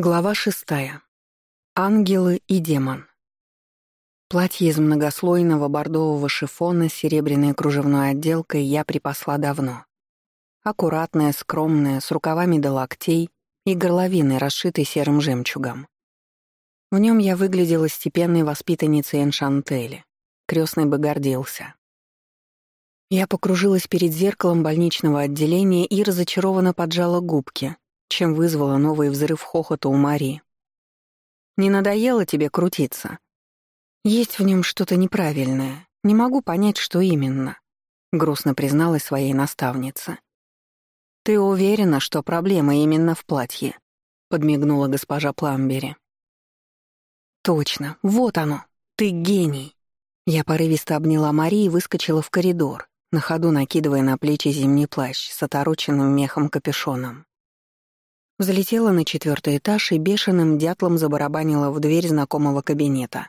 Глава шестая. Ангелы и демон. Платье из многослойного бордового шифона с серебряной кружевной отделкой я припасла давно. Аккуратное, скромное, с рукавами до локтей и горловиной, расшитой серым жемчугом. В нем я выглядела степенной воспитанницей Эншантели. Крестный бы гордился. Я покружилась перед зеркалом больничного отделения и разочарованно поджала губки — чем вызвала новый взрыв хохота у Мари. «Не надоело тебе крутиться?» «Есть в нем что-то неправильное. Не могу понять, что именно», — грустно призналась своей наставнице. «Ты уверена, что проблема именно в платье?» — подмигнула госпожа Пламбери. «Точно, вот оно. Ты гений!» Я порывисто обняла Мари и выскочила в коридор, на ходу накидывая на плечи зимний плащ с отороченным мехом капюшоном. Взлетела на четвертый этаж и бешеным дятлом забарабанила в дверь знакомого кабинета.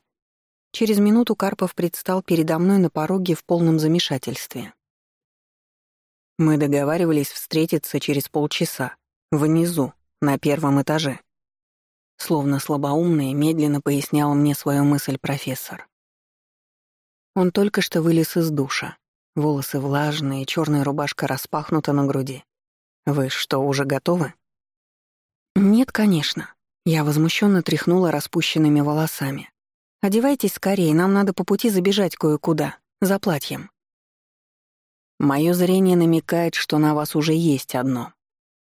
Через минуту Карпов предстал передо мной на пороге в полном замешательстве. Мы договаривались встретиться через полчаса, внизу, на первом этаже. Словно слабоумный, медленно пояснял мне свою мысль профессор. Он только что вылез из душа. Волосы влажные, черная рубашка распахнута на груди. Вы что, уже готовы? «Нет, конечно». Я возмущенно тряхнула распущенными волосами. «Одевайтесь скорее, нам надо по пути забежать кое-куда. За платьем». Моё зрение намекает, что на вас уже есть одно.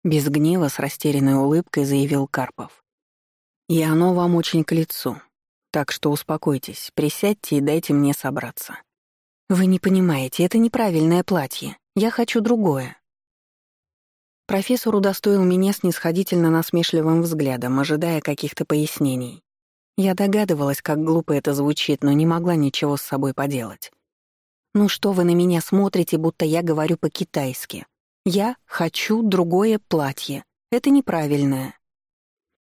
Без гнева с растерянной улыбкой заявил Карпов. И оно вам очень к лицу. Так что успокойтесь, присядьте и дайте мне собраться. Вы не понимаете, это неправильное платье. Я хочу другое. Профессор удостоил меня снисходительно насмешливым взглядом, ожидая каких-то пояснений. Я догадывалась, как глупо это звучит, но не могла ничего с собой поделать. «Ну что вы на меня смотрите, будто я говорю по-китайски? Я хочу другое платье. Это неправильное».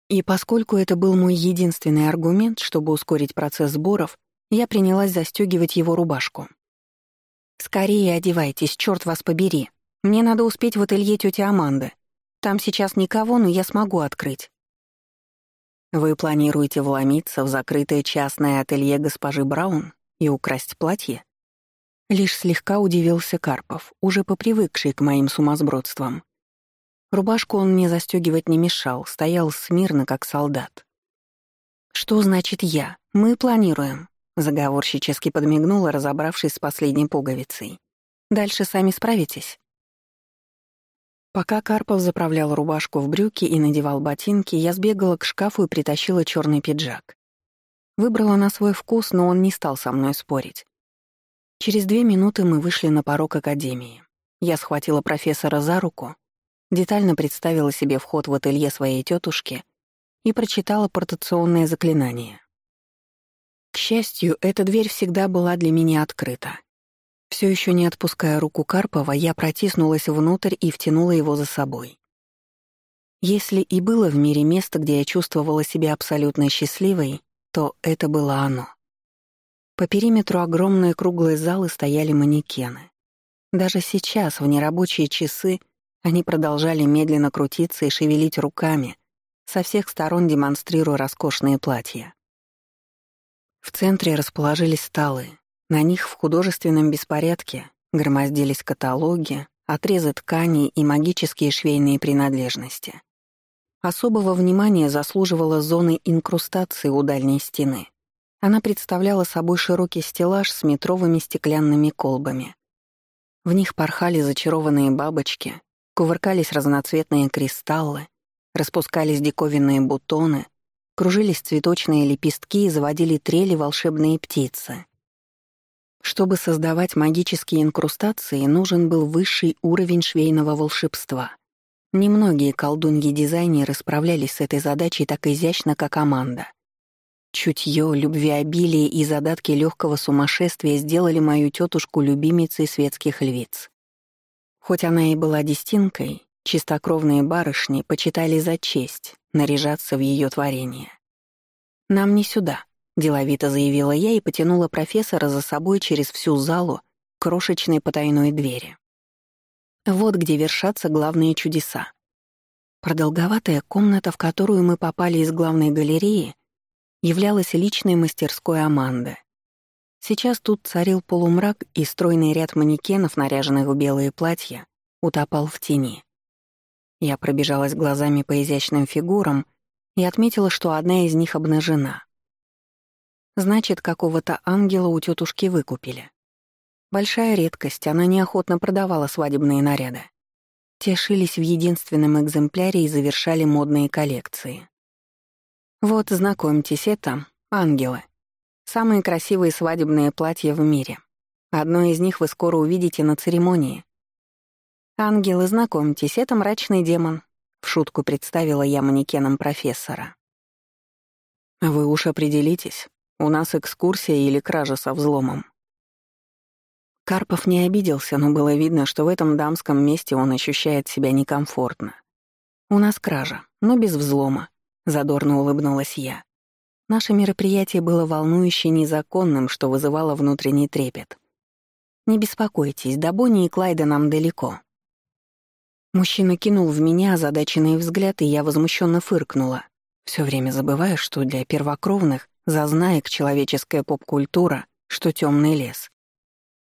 И поскольку это был мой единственный аргумент, чтобы ускорить процесс сборов, я принялась застегивать его рубашку. «Скорее одевайтесь, черт вас побери!» Мне надо успеть в ателье тети Аманды. Там сейчас никого, но я смогу открыть. Вы планируете вломиться в закрытое частное ателье госпожи Браун и украсть платье? Лишь слегка удивился Карпов, уже попривыкший к моим сумасбродствам. Рубашку он мне застегивать не мешал, стоял смирно, как солдат. «Что значит «я»? Мы планируем», — заговорщически подмигнула, разобравшись с последней пуговицей. «Дальше сами справитесь?» Пока Карпов заправлял рубашку в брюки и надевал ботинки, я сбегала к шкафу и притащила черный пиджак. Выбрала на свой вкус, но он не стал со мной спорить. Через две минуты мы вышли на порог академии. Я схватила профессора за руку, детально представила себе вход в ателье своей тетушки и прочитала портационное заклинание. К счастью, эта дверь всегда была для меня открыта. Все еще не отпуская руку Карпова, я протиснулась внутрь и втянула его за собой. Если и было в мире место, где я чувствовала себя абсолютно счастливой, то это было оно. По периметру огромной круглой залы стояли манекены. Даже сейчас, в нерабочие часы, они продолжали медленно крутиться и шевелить руками, со всех сторон демонстрируя роскошные платья. В центре расположились столы, на них в художественном беспорядке громоздились каталоги, отрезы тканей и магические швейные принадлежности. Особого внимания заслуживала зона инкрустации у дальней стены. Она представляла собой широкий стеллаж с метровыми стеклянными колбами. В них порхали зачарованные бабочки, кувыркались разноцветные кристаллы, распускались диковинные бутоны, кружились цветочные лепестки и заводили трели волшебные птицы. Чтобы создавать магические инкрустации, нужен был высший уровень швейного волшебства. Немногие колдуньи-дизайнеры справлялись с этой задачей так изящно, как Аманда. Чутье, любвеобилие и задатки легкого сумасшествия сделали мою тетушку любимицей светских львиц. Хоть она и была дестинкой, чистокровные барышни почитали за честь наряжаться в ее творение. «Нам не сюда», Деловито заявила я и потянула профессора за собой через всю залу крошечной потайной двери. Вот где вершатся главные чудеса. Продолговатая комната, в которую мы попали из главной галереи, являлась личной мастерской Аманды. Сейчас тут царил полумрак, и стройный ряд манекенов, наряженных в белые платья, утопал в тени. Я пробежалась глазами по изящным фигурам и отметила, что одна из них обнажена. Значит, какого-то ангела у тетушки выкупили. Большая редкость, она неохотно продавала свадебные наряды. Те шились в единственном экземпляре и завершали модные коллекции. Вот, знакомьтесь, это ангелы. Самые красивые свадебные платья в мире. Одно из них вы скоро увидите на церемонии. Ангелы, знакомьтесь, это мрачный демон. В шутку представила я манекеном профессора. Вы уж определитесь, у нас экскурсия или кража со взломом. Карпов не обиделся, но было видно, что в этом дамском месте он ощущает себя некомфортно. «У нас кража, но без взлома», — задорно улыбнулась я. Наше мероприятие было волнующе незаконным, что вызывало внутренний трепет. «Не беспокойтесь, до Бонни и Клайда нам далеко». Мужчина кинул в меня озадаченный взгляд, и я возмущенно фыркнула. Все время забывая, что для первокровных зазнаек человеческая поп-культура, что темный лес.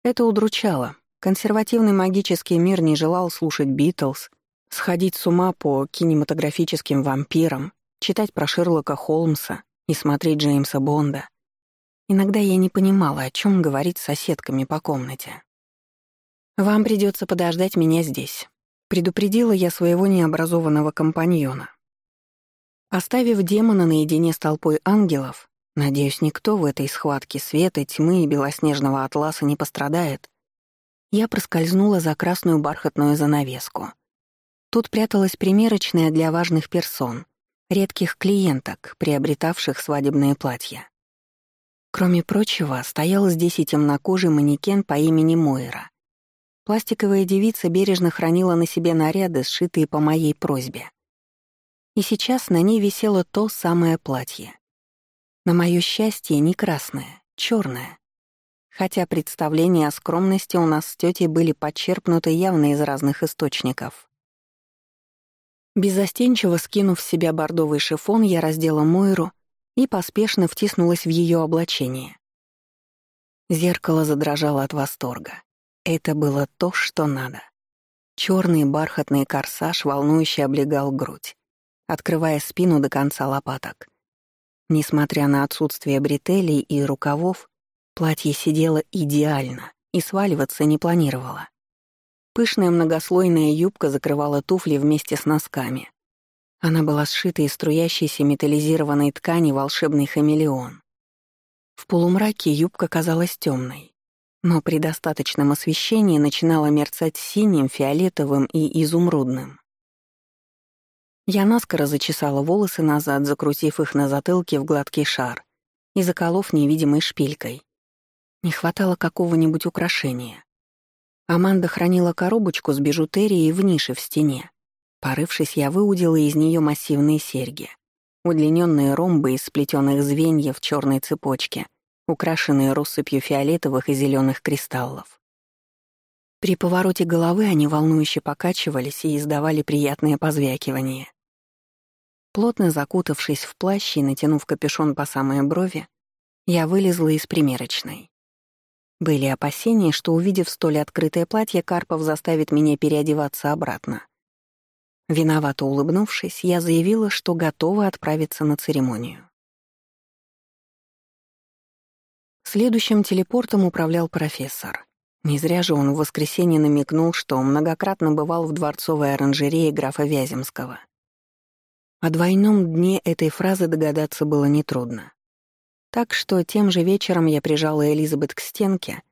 Это удручало. Консервативный магический мир не желал слушать Битлз, сходить с ума по кинематографическим вампирам, читать про Шерлока Холмса и смотреть Джеймса Бонда. Иногда я не понимала, о чем говорить с соседками по комнате. «Вам придется подождать меня здесь», — предупредила я своего необразованного компаньона. Оставив демона наедине с толпой ангелов, Надеюсь, никто в этой схватке света, тьмы и белоснежного атласа не пострадает. Я проскользнула за красную бархатную занавеску. Тут пряталась примерочная для важных персон, редких клиенток, приобретавших свадебные платья. Кроме прочего, стоял здесь и темнокожий манекен по имени Мойра. Пластиковая девица бережно хранила на себе наряды, сшитые по моей просьбе. И сейчас на ней висело то самое платье. На моё счастье не красное, чёрное. Хотя представления о скромности у нас с тётей были подчерпнуты явно из разных источников. Безостенчиво скинув с себя бордовый шифон, я раздела Мойру и поспешно втиснулась в её облачение. Зеркало задрожало от восторга. Это было то, что надо. Чёрный бархатный корсаж волнующе облегал грудь, открывая спину до конца лопаток. Несмотря на отсутствие бретелей и рукавов, платье сидело идеально и сваливаться не планировало. Пышная многослойная юбка закрывала туфли вместе с носками. Она была сшита из струящейся металлизированной ткани волшебный хамелеон. В полумраке юбка казалась темной, но при достаточном освещении начинала мерцать синим, фиолетовым и изумрудным. Я наскоро зачесала волосы назад, закрутив их на затылке в гладкий шар и заколов невидимой шпилькой. Не хватало какого-нибудь украшения. Аманда хранила коробочку с бижутерией в нише в стене. Порывшись, я выудила из нее массивные серьги. Удлиненные ромбы из сплетенных звеньев черной цепочки, украшенные россыпью фиолетовых и зеленых кристаллов. При повороте головы они волнующе покачивались и издавали приятное позвякивание. Плотно закутавшись в плащ и натянув капюшон по самые брови, я вылезла из примерочной. Были опасения, что, увидев столь открытое платье, Карпов заставит меня переодеваться обратно. Виновато улыбнувшись, я заявила, что готова отправиться на церемонию. Следующим телепортом управлял профессор. Не зря же он в воскресенье намекнул, что многократно бывал в дворцовой оранжерее графа Вяземского — о двойном дне этой фразы догадаться было нетрудно. Так что тем же вечером я прижала Элизабет к стенке,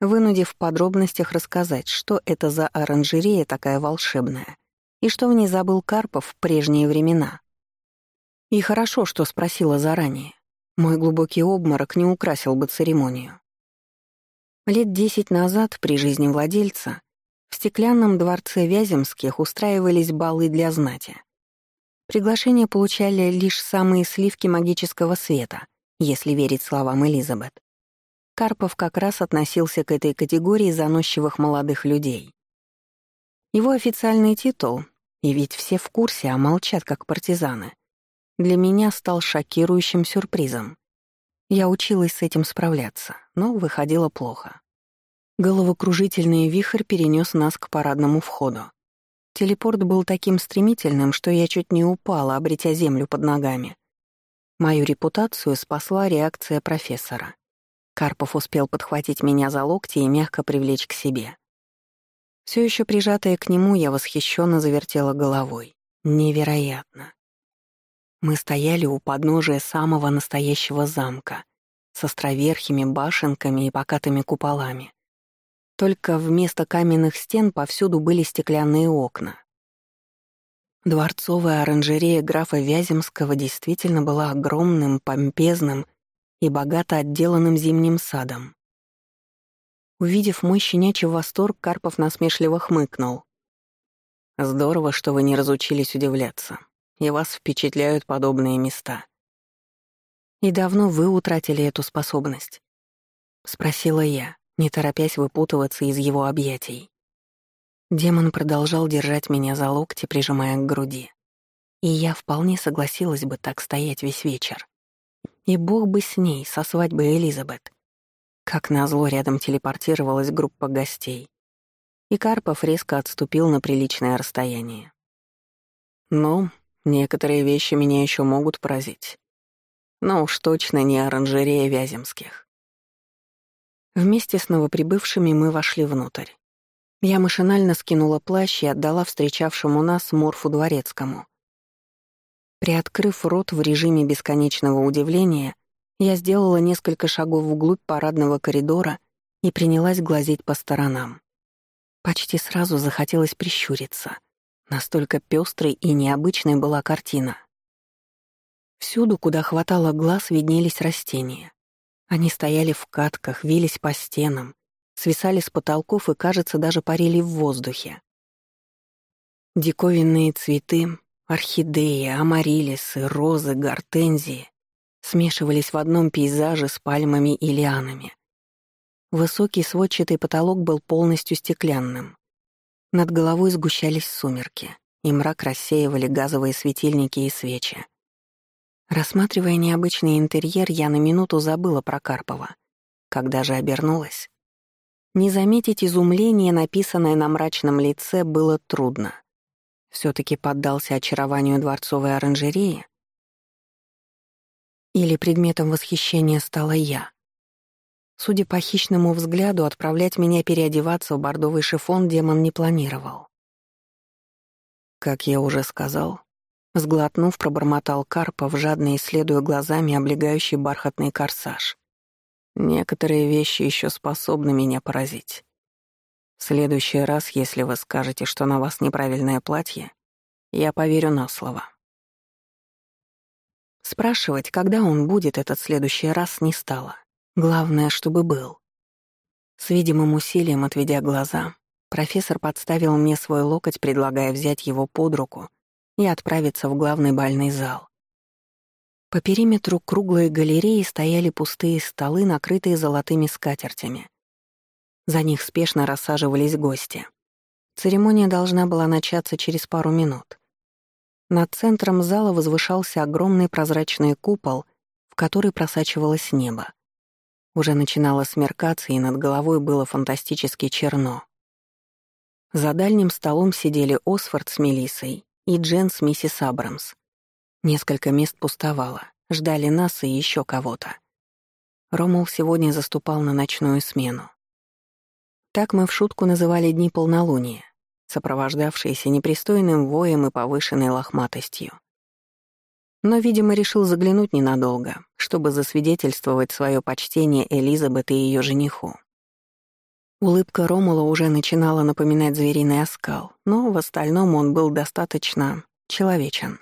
вынудив в подробностях рассказать, что это за оранжерея такая волшебная и что в ней забыл Карпов в прежние времена. И хорошо, что спросила заранее. Мой глубокий обморок не украсил бы церемонию. Лет десять назад, при жизни владельца, в стеклянном дворце Вяземских устраивались балы для знати. Приглашения получали лишь самые сливки магического света, если верить словам Элизабет. Карпов как раз относился к этой категории заносчивых молодых людей. Его официальный титул и ведь все в курсе, а молчат, как партизаны, для меня стал шокирующим сюрпризом. Я училась с этим справляться, но выходило плохо. Головокружительный вихрь перенес нас к парадному входу. Телепорт был таким стремительным, что я чуть не упала, обретя землю под ногами. Мою репутацию спасла реакция профессора. Карпов успел подхватить меня за локти и мягко привлечь к себе. Все еще прижатая к нему, я восхищенно завертела головой. Невероятно. Мы стояли у подножия самого настоящего замка с островерхими башенками и покатыми куполами. Только вместо каменных стен повсюду были стеклянные окна. Дворцовая оранжерея графа Вяземского действительно была огромным, помпезным и богато отделанным зимним садом. Увидев мой щенячий восторг, Карпов насмешливо хмыкнул. «Здорово, что вы не разучились удивляться, и вас впечатляют подобные места». «И давно вы утратили эту способность?» — спросила я, не торопясь выпутываться из его объятий. Демон продолжал держать меня за локти, прижимая к груди. И я вполне согласилась бы так стоять весь вечер. И бог бы с ней, со свадьбы Элизабет. Как назло, рядом телепортировалась группа гостей. И Карпов резко отступил на приличное расстояние. «Ну, некоторые вещи меня еще могут поразить. Но уж точно не оранжерея Вяземских». Вместе с новоприбывшими мы вошли внутрь. Я машинально скинула плащ и отдала встречавшему нас Морфу Дворецкому. Приоткрыв рот в режиме бесконечного удивления, я сделала несколько шагов вглубь парадного коридора и принялась глазеть по сторонам. Почти сразу захотелось прищуриться. Настолько пестрой и необычной была картина. Всюду, куда хватало глаз, виднелись растения. Они стояли в катках, вились по стенам, свисали с потолков и, кажется, даже парили в воздухе. Диковинные цветы, орхидеи, амарилисы, розы, гортензии смешивались в одном пейзаже с пальмами и лианами. Высокий сводчатый потолок был полностью стеклянным. Над головой сгущались сумерки, и мрак рассеивали газовые светильники и свечи. Рассматривая необычный интерьер, я на минуту забыла про Карпова. Когда же обернулась, не заметить изумление, написанное на мрачном лице, было трудно. все таки поддался очарованию дворцовой оранжереи, или предметом восхищения стала я? Судя по хищному взгляду, отправлять меня переодеваться в бордовый шифон демон не планировал. Как я уже сказал, сглотнув, пробормотал Карпов, жадно исследуя глазами облегающий бархатный корсаж. Некоторые вещи еще способны меня поразить. В следующий раз, если вы скажете, что на вас неправильное платье, я поверю на слово. Спрашивать, когда он будет этот следующий раз, не стало. Главное, чтобы был. С видимым усилием, отведя глаза, профессор подставил мне свой локоть, предлагая взять его под руку и отправиться в главный бальный зал. По периметру круглой галереи стояли пустые столы, накрытые золотыми скатертями. За них спешно рассаживались гости. Церемония должна была начаться через пару минут. Над центром зала возвышался огромный прозрачный купол, в который просачивалось небо. Уже начинало смеркаться, и над головой было фантастически черно. За дальним столом сидели Осфорд с Мелиссой и Джен с миссис Абрамс. Несколько мест пустовало, ждали нас и еще кого-то. Ромул сегодня заступал на ночную смену. Так мы в шутку называли дни полнолуния сопровождавшиеся непристойным воем и повышенной лохматостью. Но, видимо, решил заглянуть ненадолго, чтобы засвидетельствовать свое почтение Элизабет и ее жениху. Улыбка Ромула уже начинала напоминать звериный оскал, но в остальном он был достаточно человечен.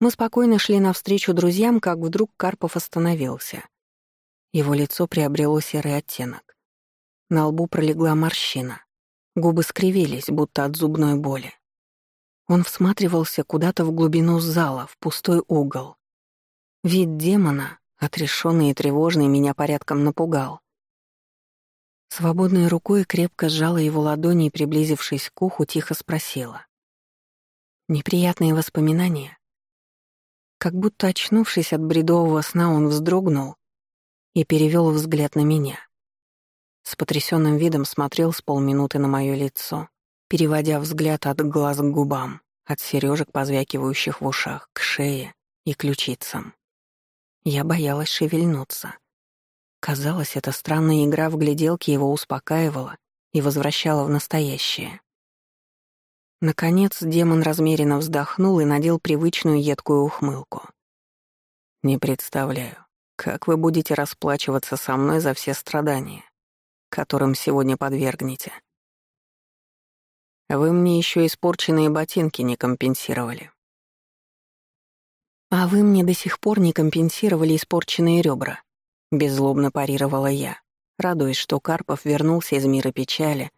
Мы спокойно шли навстречу друзьям, как вдруг Карпов остановился. Его лицо приобрело серый оттенок. На лбу пролегла морщина. Губы скривились, будто от зубной боли. Он всматривался куда-то в глубину зала, в пустой угол. Вид демона, отрешенный и тревожный, меня порядком напугал. Свободной рукой крепко сжала его ладони и, приблизившись к уху, тихо спросила. Неприятные воспоминания. Как будто очнувшись от бредового сна, он вздрогнул и перевел взгляд на меня. С потрясенным видом смотрел с полминуты на мое лицо, переводя взгляд от глаз к губам, от сережек, позвякивающих в ушах, к шее и ключицам. Я боялась шевельнуться. Казалось, эта странная игра в гляделке его успокаивала и возвращала в настоящее. Наконец демон размеренно вздохнул и надел привычную едкую ухмылку. «Не представляю, как вы будете расплачиваться со мной за все страдания, которым сегодня подвергнете. Вы мне еще испорченные ботинки не компенсировали. А вы мне до сих пор не компенсировали испорченные ребра, беззлобно парировала я, радуясь, что Карпов вернулся из мира печали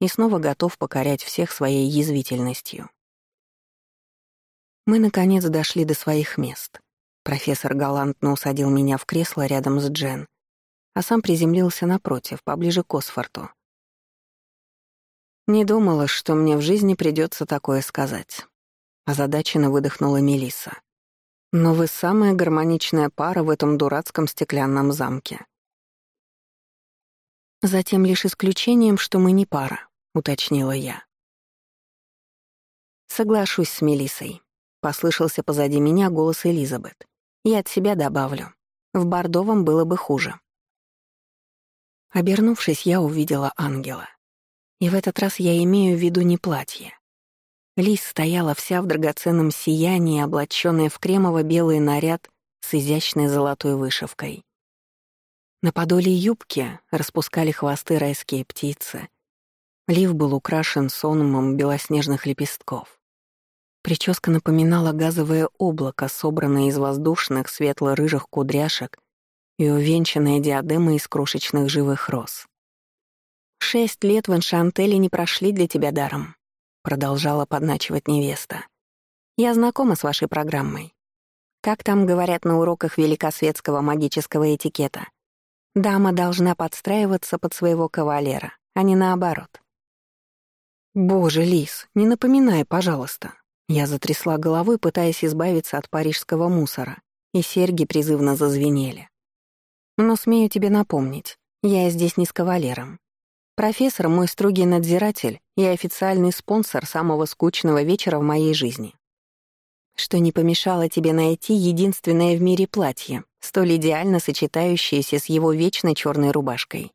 и снова готов покорять всех своей язвительностью. Мы, наконец, дошли до своих мест. Профессор галантно усадил меня в кресло рядом с Джен, а сам приземлился напротив, поближе к Осфорту. «Не думала, что мне в жизни придется такое сказать», — озадаченно выдохнула Мелиса. «Но вы самая гармоничная пара в этом дурацком стеклянном замке». «Затем лишь исключением, что мы не пара», — уточнила я. «Соглашусь с Мелисой», — послышался позади меня голос Элизабет. «Я от себя добавлю. В Бордовом было бы хуже». Обернувшись, я увидела ангела. И в этот раз я имею в виду не платье. Лис стояла вся в драгоценном сиянии, облачённая в кремово-белый наряд с изящной золотой вышивкой. На подоле юбки распускали хвосты райские птицы. Лив был украшен сонмом белоснежных лепестков. Прическа напоминала газовое облако, собранное из воздушных светло-рыжих кудряшек и увенчанная диадемой из крошечных живых роз. «Шесть лет в Эншантеле не прошли для тебя даром», — продолжала подначивать невеста. «Я знакома с вашей программой. Как там говорят на уроках великосветского магического этикета? Дама должна подстраиваться под своего кавалера, а не наоборот». «Боже, Лис, не напоминай, пожалуйста». Я затрясла головой, пытаясь избавиться от парижского мусора, и серьги призывно зазвенели. Но смею тебе напомнить, я здесь не с кавалером. Профессор — мой строгий надзиратель и официальный спонсор самого скучного вечера в моей жизни. Что не помешало тебе найти единственное в мире платье, столь идеально сочетающееся с его вечной черной рубашкой.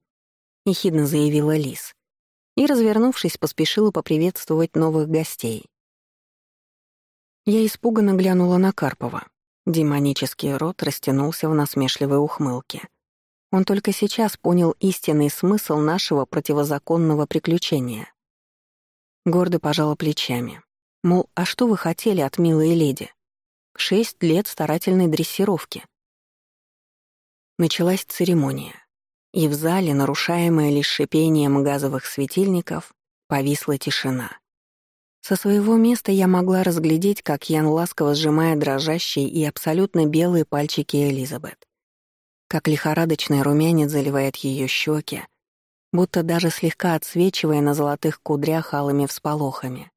Ехидно заявила Лис. И, развернувшись, поспешила поприветствовать новых гостей. Я испуганно глянула на Карпова. Демонический рот растянулся в насмешливой ухмылке. Он только сейчас понял истинный смысл нашего противозаконного приключения. Гордо пожала плечами. Мол, а что вы хотели от милой леди? Шесть лет старательной дрессировки. Началась церемония. И в зале, нарушаемая лишь шипением газовых светильников, повисла тишина. Со своего места я могла разглядеть, как Ян ласково сжимает дрожащие и абсолютно белые пальчики Элизабет. Как лихорадочный румянец заливает ее щеки, будто даже слегка отсвечивая на золотых кудрях алыми всполохами.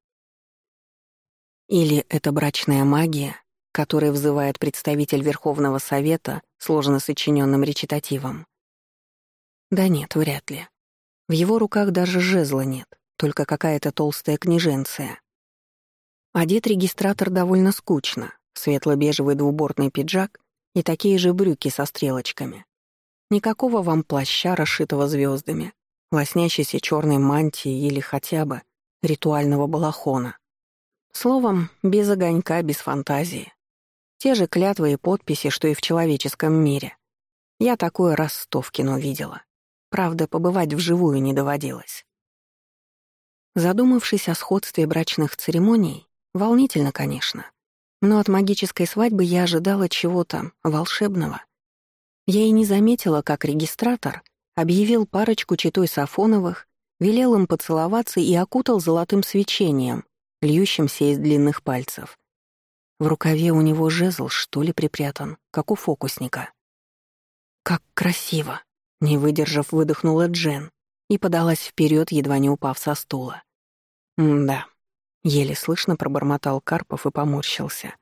Или это брачная магия, которая взывает представитель Верховного Совета сложно сочиненным речитативом? Да нет, вряд ли. В его руках даже жезла нет только какая-то толстая книженция. Одет регистратор довольно скучно, светло-бежевый двубортный пиджак и такие же брюки со стрелочками. Никакого вам плаща, расшитого звездами, лоснящейся черной мантии или хотя бы ритуального балахона. Словом, без огонька, без фантазии. Те же клятвы и подписи, что и в человеческом мире. Я такое раз сто в кино видела. Правда, побывать вживую не доводилось. Задумавшись о сходстве брачных церемоний, волнительно, конечно, но от магической свадьбы я ожидала чего-то волшебного. Я и не заметила, как регистратор объявил парочку читой Сафоновых, велел им поцеловаться и окутал золотым свечением, льющимся из длинных пальцев. В рукаве у него жезл, что ли, припрятан, как у фокусника. «Как красиво!» — не выдержав, выдохнула Джен, и подалась вперед, едва не упав со стула. Да, Еле слышно пробормотал Карпов и поморщился.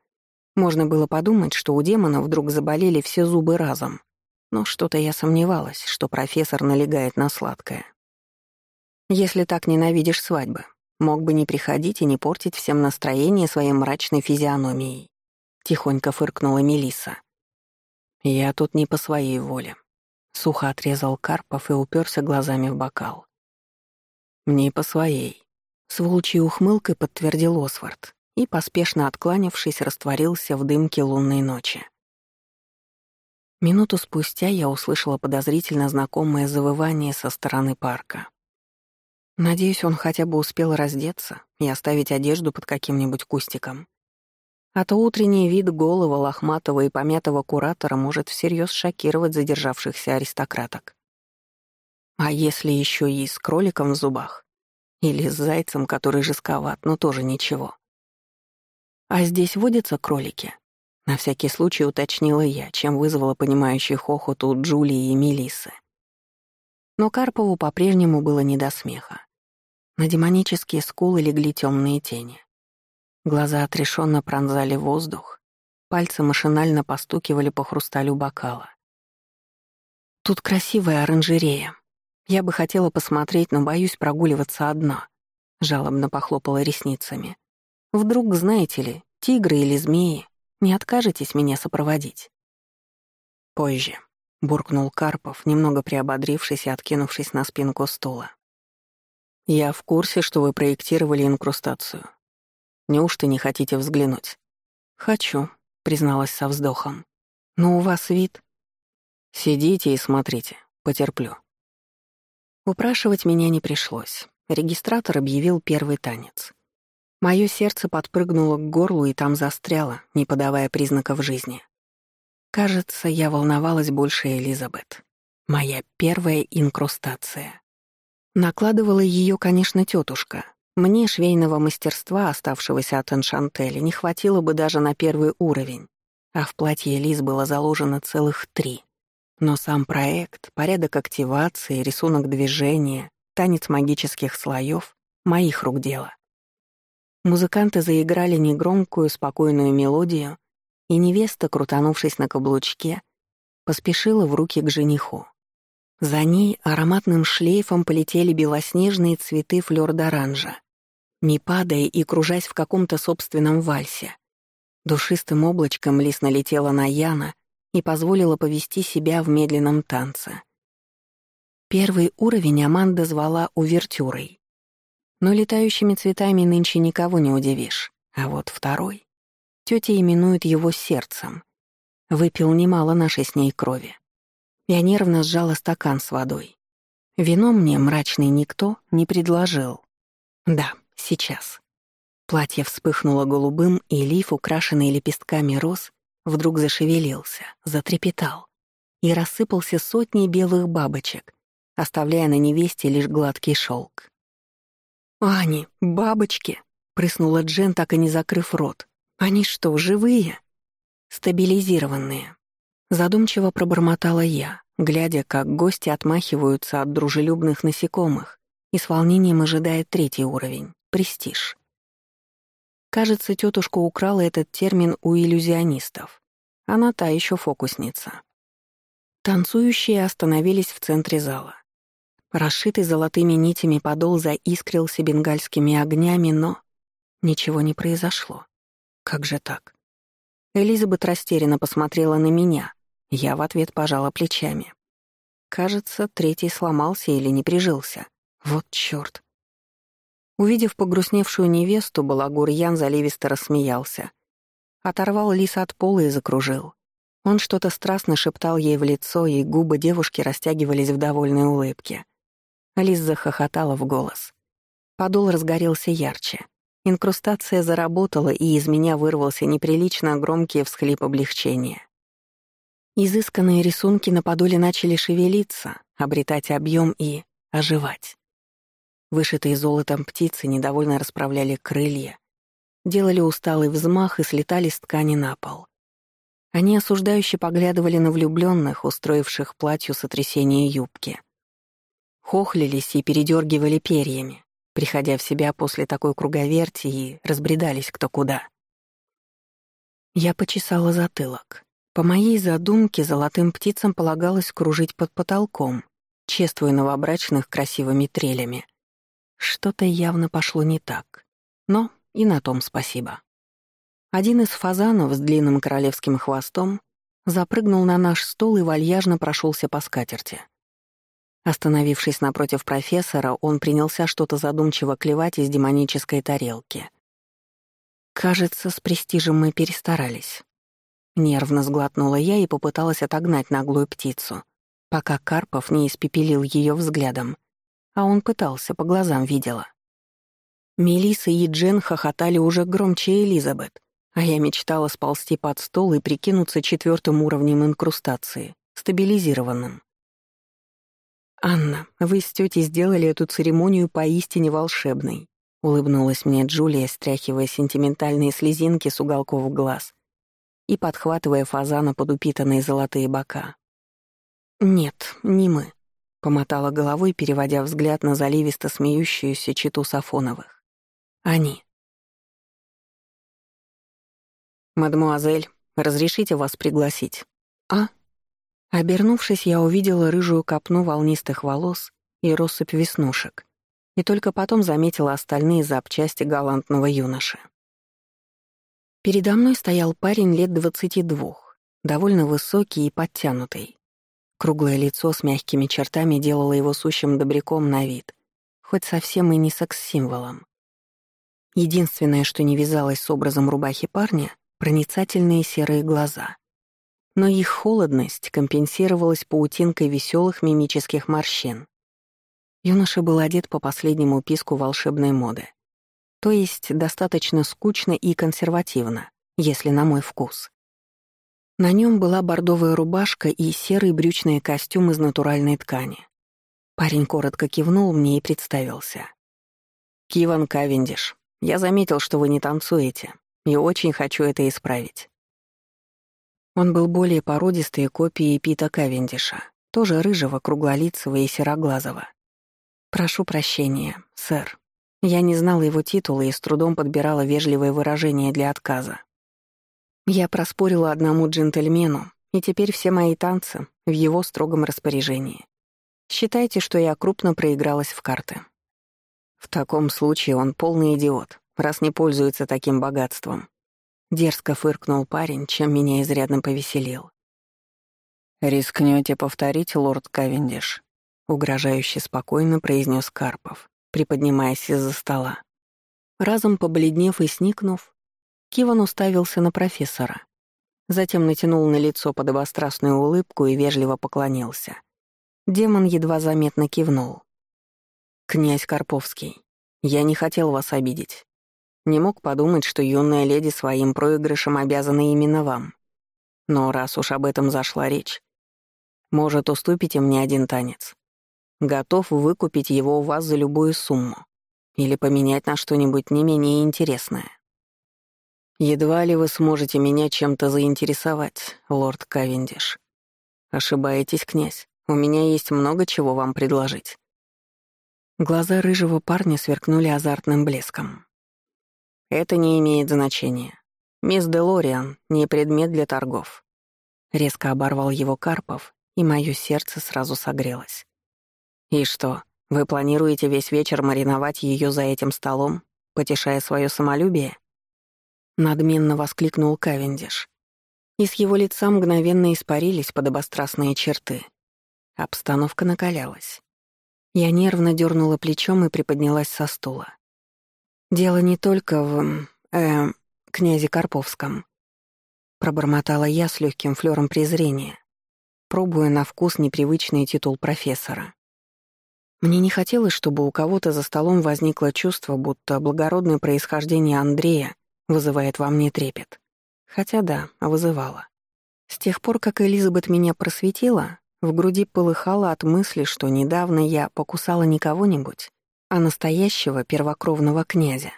Можно было подумать, что у демона вдруг заболели все зубы разом. Но что-то я сомневалась, что профессор налегает на сладкое. Если так ненавидишь свадьбы, мог бы не приходить и не портить всем настроение своей мрачной физиономией. Тихонько фыркнула Мелиса. Я тут не по своей воле. Сухо отрезал Карпов и уперся глазами в бокал. «Не по своей», — с волчьей ухмылкой подтвердил Освард и, поспешно откланившись, растворился в дымке лунной ночи. Минуту спустя я услышала подозрительно знакомое завывание со стороны парка. Надеюсь, он хотя бы успел раздеться и оставить одежду под каким-нибудь кустиком. А то утренний вид голого, лохматого и помятого куратора может всерьез шокировать задержавшихся аристократок. А если еще и с кроликом в зубах? Или с зайцем, который жестковат, но тоже ничего. А здесь водятся кролики? На всякий случай уточнила я, чем вызвала понимающий хохот у Джулии и Мелисы. Но Карпову по-прежнему было не до смеха. На демонические скулы легли темные тени. Глаза отрешенно пронзали воздух, пальцы машинально постукивали по хрусталю бокала. «Тут красивая оранжерея. Я бы хотела посмотреть, но боюсь прогуливаться одна», — жалобно похлопала ресницами. «Вдруг, знаете ли, тигры или змеи, не откажетесь меня сопроводить?» «Позже», — буркнул Карпов, немного приободрившись и откинувшись на спинку стула. «Я в курсе, что вы проектировали инкрустацию. Неужто не хотите взглянуть?» «Хочу», — призналась со вздохом. «Но у вас вид...» «Сидите и смотрите, потерплю». Упрашивать меня не пришлось. Регистратор объявил первый танец. Моё сердце подпрыгнуло к горлу и там застряло, не подавая признаков жизни. Кажется, я волновалась больше Элизабет. Моя первая инкрустация. Накладывала её, конечно, тётушка, мне швейного мастерства, оставшегося от Эншантеля, не хватило бы даже на первый уровень, а в платье Лиз было заложено целых три. Но сам проект, порядок активации, рисунок движения, танец магических слоев — моих рук дело. Музыканты заиграли негромкую, спокойную мелодию, и невеста, крутанувшись на каблучке, поспешила в руки к жениху. За ней ароматным шлейфом полетели белоснежные цветы флёр-д'оранжа, не падая и кружась в каком-то собственном вальсе. Душистым облачком лис налетела на Яна и позволила повести себя в медленном танце. Первый уровень Аманда звала увертюрой. Но летающими цветами нынче никого не удивишь. А вот второй... Тётя именует его сердцем. Выпил немало нашей с ней крови. Я нервно сжала стакан с водой. Вино мне мрачный никто не предложил. Да, сейчас. Платье вспыхнуло голубым, и лиф, украшенный лепестками роз, вдруг зашевелился, затрепетал и рассыпался сотней белых бабочек, оставляя на невесте лишь гладкий шелк. «Ани, бабочки!» — прыснула Джен, так и не закрыв рот. «Они что, живые?» «Стабилизированные», Задумчиво пробормотала я, глядя, как гости отмахиваются от дружелюбных насекомых и с волнением ожидает третий уровень — престиж. Кажется, тетушка украла этот термин у иллюзионистов. Она та еще фокусница. Танцующие остановились в центре зала. Расшитый золотыми нитями подол заискрился бенгальскими огнями, но ничего не произошло. Как же так? Элизабет растерянно посмотрела на меня, я в ответ пожала плечами. Кажется, третий сломался или не прижился. Вот чёрт. Увидев погрустневшую невесту, Балагур Ян заливисто рассмеялся. Оторвал лиса от пола и закружил. Он что-то страстно шептал ей в лицо, и губы девушки растягивались в довольной улыбке. Лис захохотала в голос. Подол разгорелся ярче. Инкрустация заработала, и из меня вырвался неприлично громкий всхлип облегчения. Изысканные рисунки на подоле начали шевелиться, обретать объем и оживать. Вышитые золотом птицы недовольно расправляли крылья, делали усталый взмах и слетали с ткани на пол. Они осуждающе поглядывали на влюбленных, устроивших платью сотрясение юбки. Хохлились и передергивали перьями, приходя в себя после такой круговерти и разбредались кто куда. Я почесала затылок. По моей задумке, золотым птицам полагалось кружить под потолком, чествуя новобрачных красивыми трелями. Что-то явно пошло не так. Но и на том спасибо. Один из фазанов с длинным королевским хвостом запрыгнул на наш стол и вальяжно прошелся по скатерти. Остановившись напротив профессора, он принялся что-то задумчиво клевать из демонической тарелки. Кажется, с престижем мы перестарались. Нервно сглотнула я и попыталась отогнать наглую птицу, пока Карпов не испепелил ее взглядом, а он пытался, по глазам видела. Мелиса и Джен хохотали уже громче Элизабет, а я мечтала сползти под стол и прикинуться четвертым уровнем инкрустации, стабилизированным. «Анна, вы с тетей сделали эту церемонию поистине волшебной», — улыбнулась мне Джулия, стряхивая сентиментальные слезинки с уголков глаз и подхватывая фазана под упитанные золотые бока. «Нет, не мы», — помотала головой, переводя взгляд на заливисто смеющуюся читу Сафоновых. «Они». «Мадемуазель, разрешите вас пригласить?» «А?» Обернувшись, я увидела рыжую копну волнистых волос и россыпь веснушек, и только потом заметила остальные запчасти галантного юноши. Передо мной стоял парень лет двадцати двух, довольно высокий и подтянутый. Круглое лицо с мягкими чертами делало его сущим добряком на вид, хоть совсем и не секс-символом. Единственное, что не вязалось с образом рубахи парня — проницательные серые глаза но их холодность компенсировалась паутинкой веселых мимических морщин. Юноша был одет по последнему писку волшебной моды. То есть достаточно скучно и консервативно, если на мой вкус. На нем была бордовая рубашка и серый брючный костюм из натуральной ткани. Парень коротко кивнул мне и представился. «Киван Кавендиш, я заметил, что вы не танцуете, и очень хочу это исправить. Он был более породистой копией Пита Кавендиша, тоже рыжего, круглолицего и сероглазого. «Прошу прощения, сэр. Я не знала его титула и с трудом подбирала вежливое выражение для отказа. Я проспорила одному джентльмену, и теперь все мои танцы в его строгом распоряжении. Считайте, что я крупно проигралась в карты. В таком случае он полный идиот, раз не пользуется таким богатством. Дерзко фыркнул парень, чем меня изрядно повеселил. «Рискнёте повторить, лорд Кавендиш?» — угрожающе спокойно произнес Карпов, приподнимаясь из-за стола. Разом побледнев и сникнув, Киван уставился на профессора. Затем натянул на лицо подобострастную улыбку и вежливо поклонился. Демон едва заметно кивнул. «Князь Карповский, я не хотел вас обидеть. Не мог подумать, что юная леди своим проигрышем обязана именно вам. Но раз уж об этом зашла речь, может, уступите мне один танец? Готов выкупить его у вас за любую сумму. Или поменять на что-нибудь не менее интересное. Едва ли вы сможете меня чем-то заинтересовать, лорд Кавендиш. Ошибаетесь, князь. У меня есть много чего вам предложить. Глаза рыжего парня сверкнули азартным блеском. Это не имеет значения. Мисс Делориан — не предмет для торгов. Резко оборвал его Карпов, и мое сердце сразу согрелось. И что, вы планируете весь вечер мариновать ее за этим столом, потешая свое самолюбие? Надменно воскликнул Кавендиш. И с его лица мгновенно испарились подобострастные черты. Обстановка накалялась. Я нервно дернула плечом и приподнялась со стула. «Дело не только в... э... князе Карповском», — пробормотала я с легким флером презрения, пробуя на вкус непривычный титул профессора. Мне не хотелось, чтобы у кого-то за столом возникло чувство, будто благородное происхождение Андрея вызывает во мне трепет. Хотя да, вызывало. С тех пор, как Элизабет меня просветила, в груди полыхало от мысли, что недавно я покусала не кого-нибудь, а настоящего первокровного князя.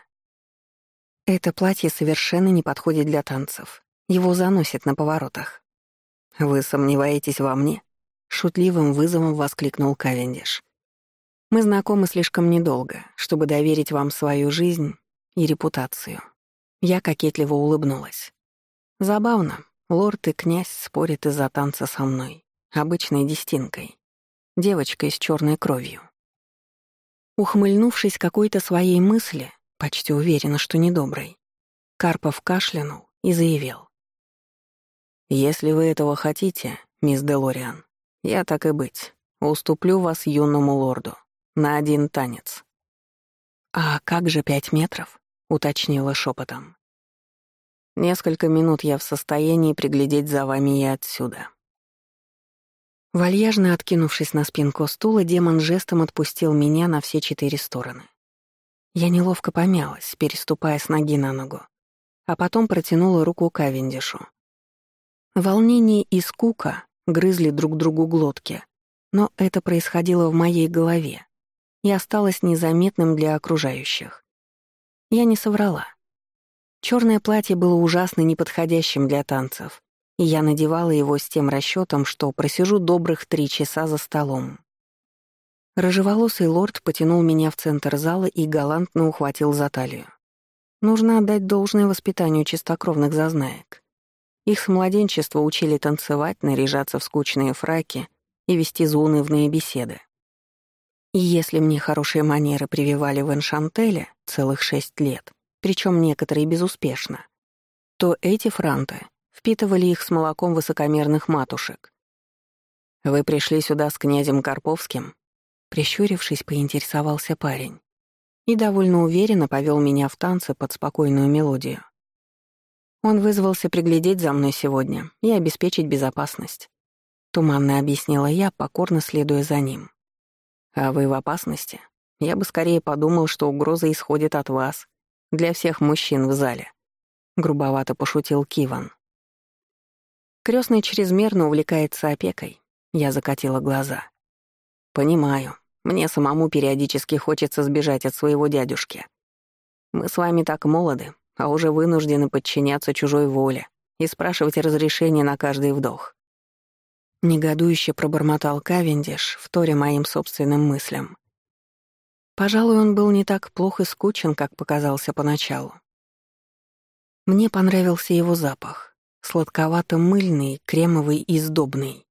Это платье совершенно не подходит для танцев. Его заносит на поворотах. «Вы сомневаетесь во мне?» — шутливым вызовом воскликнул Кавендиш. Мы знакомы слишком недолго, чтобы доверить вам свою жизнь и репутацию. Я кокетливо улыбнулась. Забавно, лорд и князь спорят из-за танца со мной, обычной дестинкой, девочкой с черной кровью. Ухмыльнувшись какой-то своей мысли, почти уверена, что недоброй, Карпов кашлянул и заявил. «Если вы этого хотите, мисс Делориан, я так и быть, уступлю вас юному лорду на один танец». «А как же пять метров?» — уточнила шепотом. «Несколько минут я в состоянии приглядеть за вами и отсюда». Вальяжно откинувшись на спинку стула, демон жестом отпустил меня на все четыре стороны. Я неловко помялась, переступая с ноги на ногу, а потом протянула руку Кавендишу. Волнение и скука грызли друг другу глотки, но это происходило в моей голове и осталось незаметным для окружающих. Я не соврала. Черное платье было ужасно неподходящим для танцев, и я надевала его с тем расчетом, что просижу добрых три часа за столом. Рыжеволосый лорд потянул меня в центр зала и галантно ухватил за талию. Нужно отдать должное воспитанию чистокровных зазнаек. Их с младенчества учили танцевать, наряжаться в скучные фраки и вести заунывные беседы. И если мне хорошие манеры прививали в Эншантеле целых шесть лет, причем некоторые безуспешно, то эти франты впитывали их с молоком высокомерных матушек. «Вы пришли сюда с князем Карповским?» Прищурившись, поинтересовался парень. И довольно уверенно повел меня в танцы под спокойную мелодию. Он вызвался приглядеть за мной сегодня и обеспечить безопасность. Туманно объяснила я, покорно следуя за ним. А вы в опасности? Я бы скорее подумал, что угроза исходит от вас, для всех мужчин в зале. Грубовато пошутил Киван. Крестный чрезмерно увлекается опекой. Я закатила глаза. Понимаю. Мне самому периодически хочется сбежать от своего дядюшки. Мы с вами так молоды, а уже вынуждены подчиняться чужой воле и спрашивать разрешение на каждый вдох. Негодующе пробормотал Кавендиш, вторя моим собственным мыслям. Пожалуй, он был не так плох и скучен, как показался поначалу. Мне понравился его запах, сладковато-мыльный, кремовый и сдобный.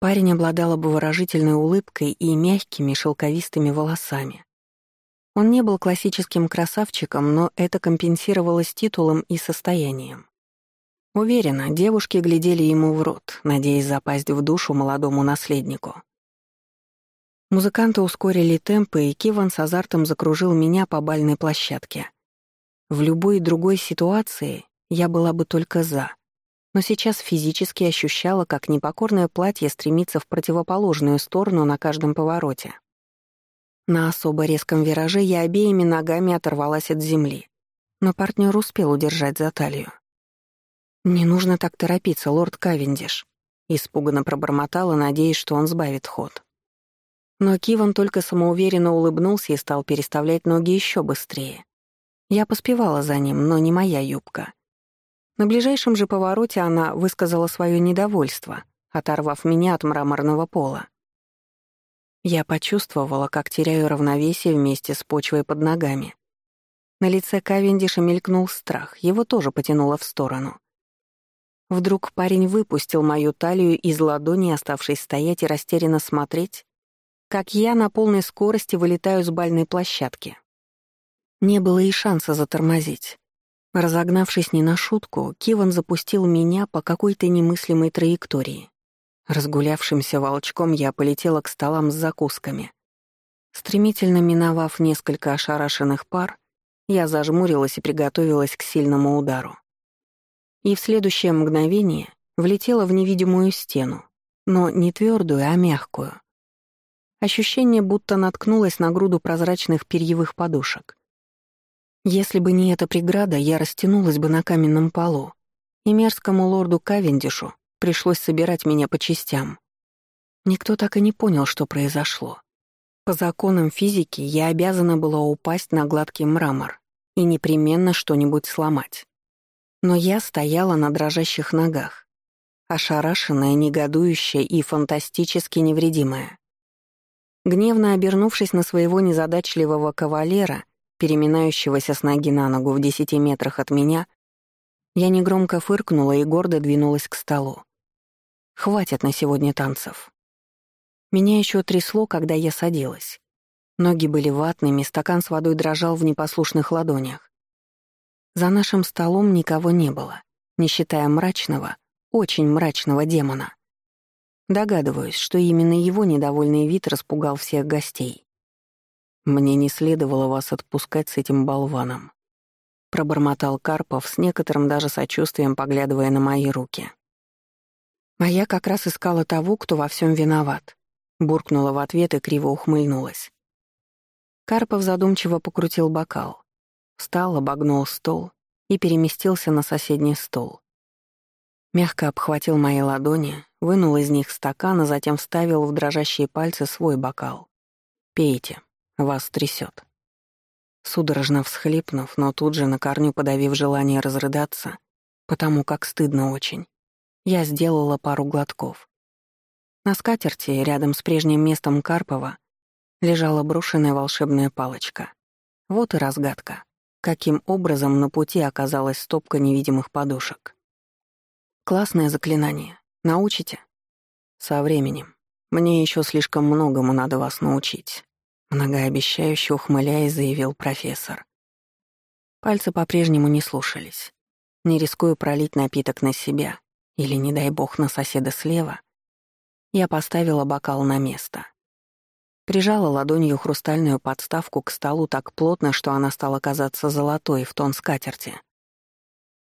Парень обладал обворожительной улыбкой и мягкими шелковистыми волосами. Он не был классическим красавчиком, но это компенсировалось титулом и состоянием. Уверена, девушки глядели ему в рот, надеясь запасть в душу молодому наследнику. Музыканты ускорили темпы, и Киван с азартом закружил меня по бальной площадке. В любой другой ситуации я была бы только «за», но сейчас физически ощущала, как непокорное платье стремится в противоположную сторону на каждом повороте. На особо резком вираже я обеими ногами оторвалась от земли, но партнер успел удержать за талию. «Не нужно так торопиться, лорд Кавендиш», — испуганно пробормотала, надеясь, что он сбавит ход. Но Киван только самоуверенно улыбнулся и стал переставлять ноги еще быстрее. Я поспевала за ним, но не моя юбка. На ближайшем же повороте она высказала свое недовольство, оторвав меня от мраморного пола. Я почувствовала, как теряю равновесие вместе с почвой под ногами. На лице Кавендиша мелькнул страх, его тоже потянуло в сторону. Вдруг парень выпустил мою талию из ладони, оставшись стоять и растерянно смотреть, как я на полной скорости вылетаю с бальной площадки. Не было и шанса затормозить. Разогнавшись не на шутку, Киван запустил меня по какой-то немыслимой траектории. Разгулявшимся волчком я полетела к столам с закусками. Стремительно миновав несколько ошарашенных пар, я зажмурилась и приготовилась к сильному удару. И в следующее мгновение влетела в невидимую стену, но не твердую, а мягкую. Ощущение, будто наткнулась на груду прозрачных перьевых подушек. Если бы не эта преграда, я растянулась бы на каменном полу, и мерзкому лорду Кавендишу Пришлось собирать меня по частям. Никто так и не понял, что произошло. По законам физики я обязана была упасть на гладкий мрамор и непременно что-нибудь сломать. Но я стояла на дрожащих ногах, ошарашенная, негодующая и фантастически невредимая. Гневно обернувшись на своего незадачливого кавалера, переминающегося с ноги на ногу в десяти метрах от меня, я негромко фыркнула и гордо двинулась к столу. Хватит на сегодня танцев. Меня еще трясло, когда я садилась. Ноги были ватными, стакан с водой дрожал в непослушных ладонях. За нашим столом никого не было, не считая мрачного, очень мрачного демона. Догадываюсь, что именно его недовольный вид распугал всех гостей. «Мне не следовало вас отпускать с этим болваном», — пробормотал Карпов с некоторым даже сочувствием, поглядывая на мои руки. «А я как раз искала того, кто во всем виноват», — буркнула в ответ и криво ухмыльнулась. Карпов задумчиво покрутил бокал. Встал, обогнул стол и переместился на соседний стол. Мягко обхватил мои ладони, вынул из них стакан, а затем вставил в дрожащие пальцы свой бокал. «Пейте, вас трясет. Судорожно всхлипнув, но тут же на корню подавив желание разрыдаться, потому как стыдно очень, я сделала пару глотков. На скатерти, рядом с прежним местом Карпова, лежала брошенная волшебная палочка. Вот и разгадка. Каким образом на пути оказалась стопка невидимых подушек. Классное заклинание. Научите? Со временем. Мне еще слишком многому надо вас научить. Многообещающе ухмыляясь, заявил профессор. Пальцы по-прежнему не слушались. Не рискуя пролить напиток на себя или, не дай бог, на соседа слева, я поставила бокал на место. Прижала ладонью хрустальную подставку к столу так плотно, что она стала казаться золотой в тон скатерти.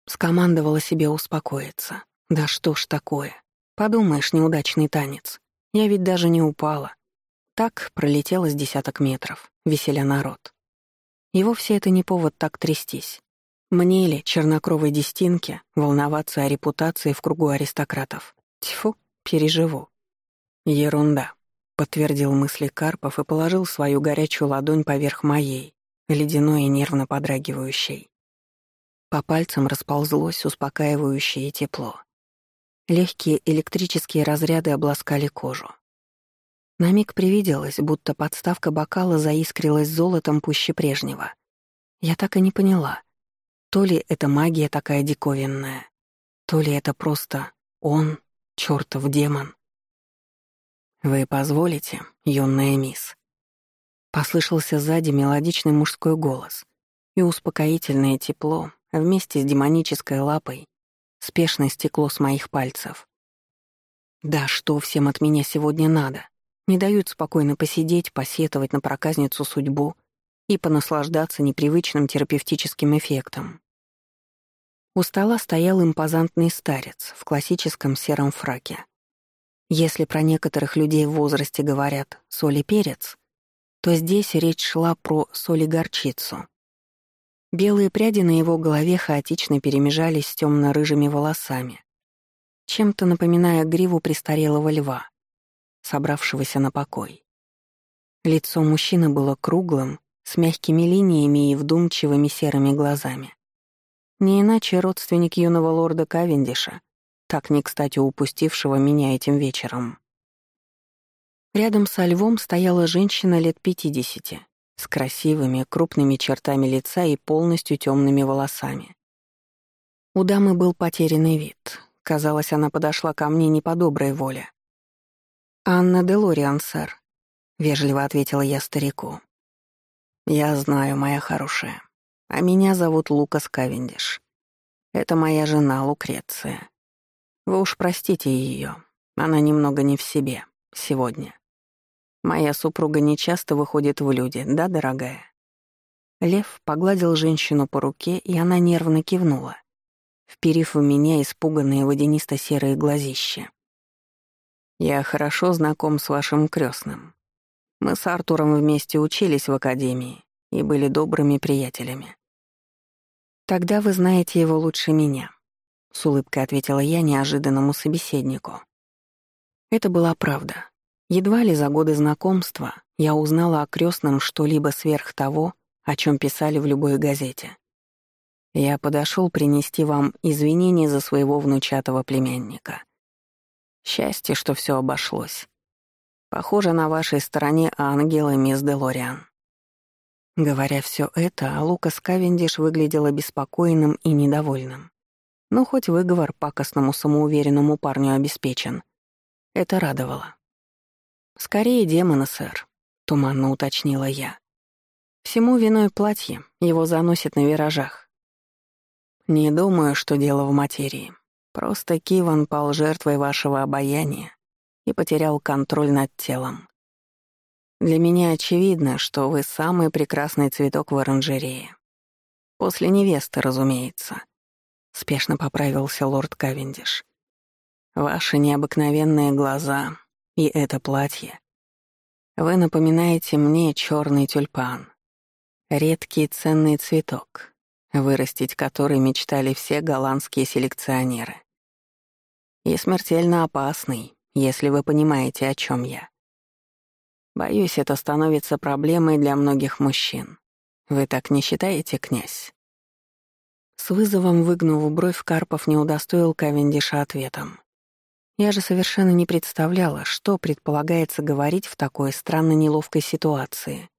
Скомандовала себе успокоиться. Да что ж такое? Подумаешь, неудачный танец. Я ведь даже не упала. Так пролетела с десяток метров, веселя народ. И вовсе это не повод так трястись. Мне ли, чернокровой дестинке, волноваться о репутации в кругу аристократов? Тьфу, переживу. Ерунда. — подтвердил мысли Карпов и положил свою горячую ладонь поверх моей, ледяной и нервно подрагивающей. По пальцам расползлось успокаивающее тепло. Легкие электрические разряды обласкали кожу. На миг привиделось, будто подставка бокала заискрилась золотом пуще прежнего. Я так и не поняла, то ли это магия такая диковинная, то ли это просто он, чертов демон. «Вы позволите, юная мисс?» Послышался сзади мелодичный мужской голос, и успокоительное тепло вместе с демонической лапой спешно стекло с моих пальцев. «Да что всем от меня сегодня надо? Не дают спокойно посидеть, посетовать на проказницу судьбу и понаслаждаться непривычным терапевтическим эффектом». У стола стоял импозантный старец в классическом сером фраке. Если про некоторых людей в возрасте говорят «соль и перец», то здесь речь шла про соль и горчицу. Белые пряди на его голове хаотично перемежались с темно-рыжими волосами, чем-то напоминая гриву престарелого льва, собравшегося на покой. Лицо мужчины было круглым, с мягкими линиями и вдумчивыми серыми глазами. Не иначе родственник юного лорда Кавендиша, так не кстати упустившего меня этим вечером. Рядом со львом стояла женщина лет пятидесяти, с красивыми, крупными чертами лица и полностью темными волосами. У дамы был потерянный вид. Казалось, она подошла ко мне не по доброй воле. «Анна Делориан, сэр», — вежливо ответила я старику. «Я знаю, моя хорошая. А меня зовут Лукас Кавендиш. Это моя жена Лукреция. Вы уж простите ее, она немного не в себе сегодня. Моя супруга не часто выходит в люди, да, дорогая?» Лев погладил женщину по руке, и она нервно кивнула, вперив в меня испуганные водянисто-серые глазища. «Я хорошо знаком с вашим крестным. Мы с Артуром вместе учились в академии и были добрыми приятелями. Тогда вы знаете его лучше меня. С улыбкой ответила я неожиданному собеседнику. Это была правда. Едва ли за годы знакомства я узнала о крестном что-либо сверх того, о чем писали в любой газете. Я подошел принести вам извинения за своего внучатого племянника. Счастье, что все обошлось. Похоже, на вашей стороне ангел и мисс Делориан». Говоря все это, Лукас Кавендиш выглядел обеспокоенным и недовольным. Но хоть выговор пакостному самоуверенному парню обеспечен. Это радовало. «Скорее демона, сэр», — туманно уточнила я. «Всему виной платье, его заносит на виражах». «Не думаю, что дело в материи. Просто Киван пал жертвой вашего обаяния и потерял контроль над телом. Для меня очевидно, что вы самый прекрасный цветок в оранжерее. После невесты, разумеется. Спешно поправился лорд Кавендиш. Ваши необыкновенные глаза и это платье. Вы напоминаете мне черный тюльпан. Редкий ценный цветок, вырастить который мечтали все голландские селекционеры. И смертельно опасный, если вы понимаете, о чем я. Боюсь, это становится проблемой для многих мужчин. Вы так не считаете, князь?» С вызовом выгнув бровь, Карпов не удостоил Кавендиша ответом. Я же совершенно не представляла, что предполагается говорить в такой странно неловкой ситуации,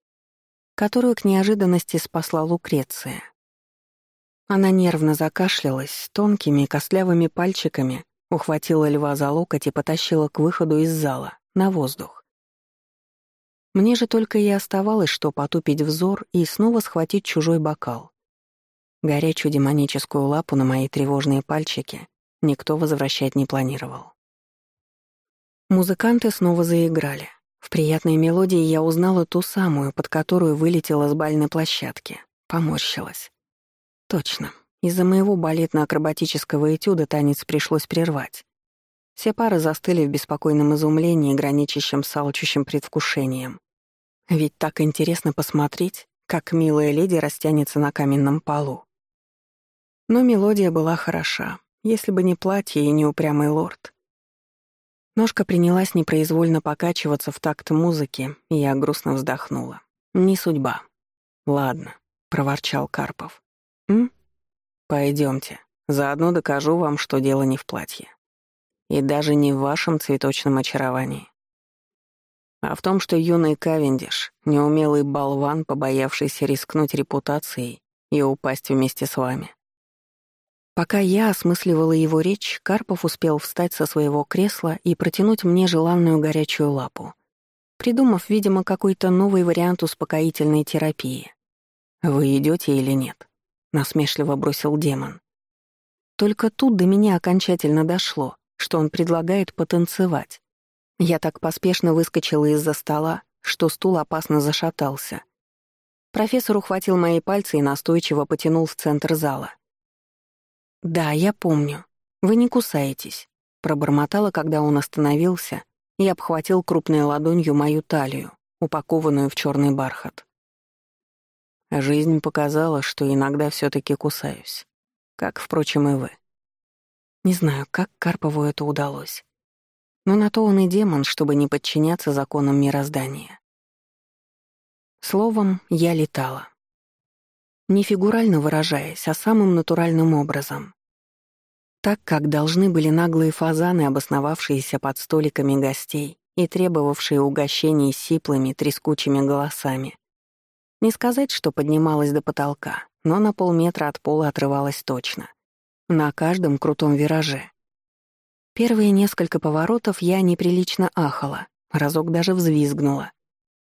которую к неожиданности спасла Лукреция. Она нервно закашлялась, тонкими костлявыми пальчиками ухватила льва за локоть и потащила к выходу из зала, на воздух. Мне же только и оставалось, что потупить взор и снова схватить чужой бокал. Горячую демоническую лапу на мои тревожные пальчики никто возвращать не планировал. Музыканты снова заиграли. В приятной мелодии я узнала ту самую, под которую вылетела с бальной площадки. Поморщилась. Точно. Из-за моего балетно-акробатического этюда танец пришлось прервать. Все пары застыли в беспокойном изумлении, граничащем с алчущим предвкушением. Ведь так интересно посмотреть, как милая леди растянется на каменном полу. Но мелодия была хороша, если бы не платье и не упрямый лорд. Ножка принялась непроизвольно покачиваться в такт музыки, и я грустно вздохнула. «Не судьба». «Ладно», — проворчал Карпов. «М? Пойдемте. Заодно докажу вам, что дело не в платье. И даже не в вашем цветочном очаровании а в том, что юный Кавендиш — неумелый болван, побоявшийся рискнуть репутацией и упасть вместе с вами. Пока я осмысливала его речь, Карпов успел встать со своего кресла и протянуть мне желанную горячую лапу, придумав, видимо, какой-то новый вариант успокоительной терапии. «Вы идете или нет?» — насмешливо бросил демон. Только тут до меня окончательно дошло, что он предлагает потанцевать, я так поспешно выскочила из-за стола, что стул опасно зашатался. Профессор ухватил мои пальцы и настойчиво потянул в центр зала. «Да, я помню. Вы не кусаетесь», — пробормотала, когда он остановился и обхватил крупной ладонью мою талию, упакованную в черный бархат. Жизнь показала, что иногда все таки кусаюсь. Как, впрочем, и вы. Не знаю, как Карпову это удалось. Но на то он и демон, чтобы не подчиняться законам мироздания. Словом, я летала. Не фигурально выражаясь, а самым натуральным образом. Так, как должны были наглые фазаны, обосновавшиеся под столиками гостей и требовавшие угощений сиплыми, трескучими голосами. Не сказать, что поднималась до потолка, но на полметра от пола отрывалась точно. На каждом крутом вираже. Первые несколько поворотов я неприлично ахала, разок даже взвизгнула,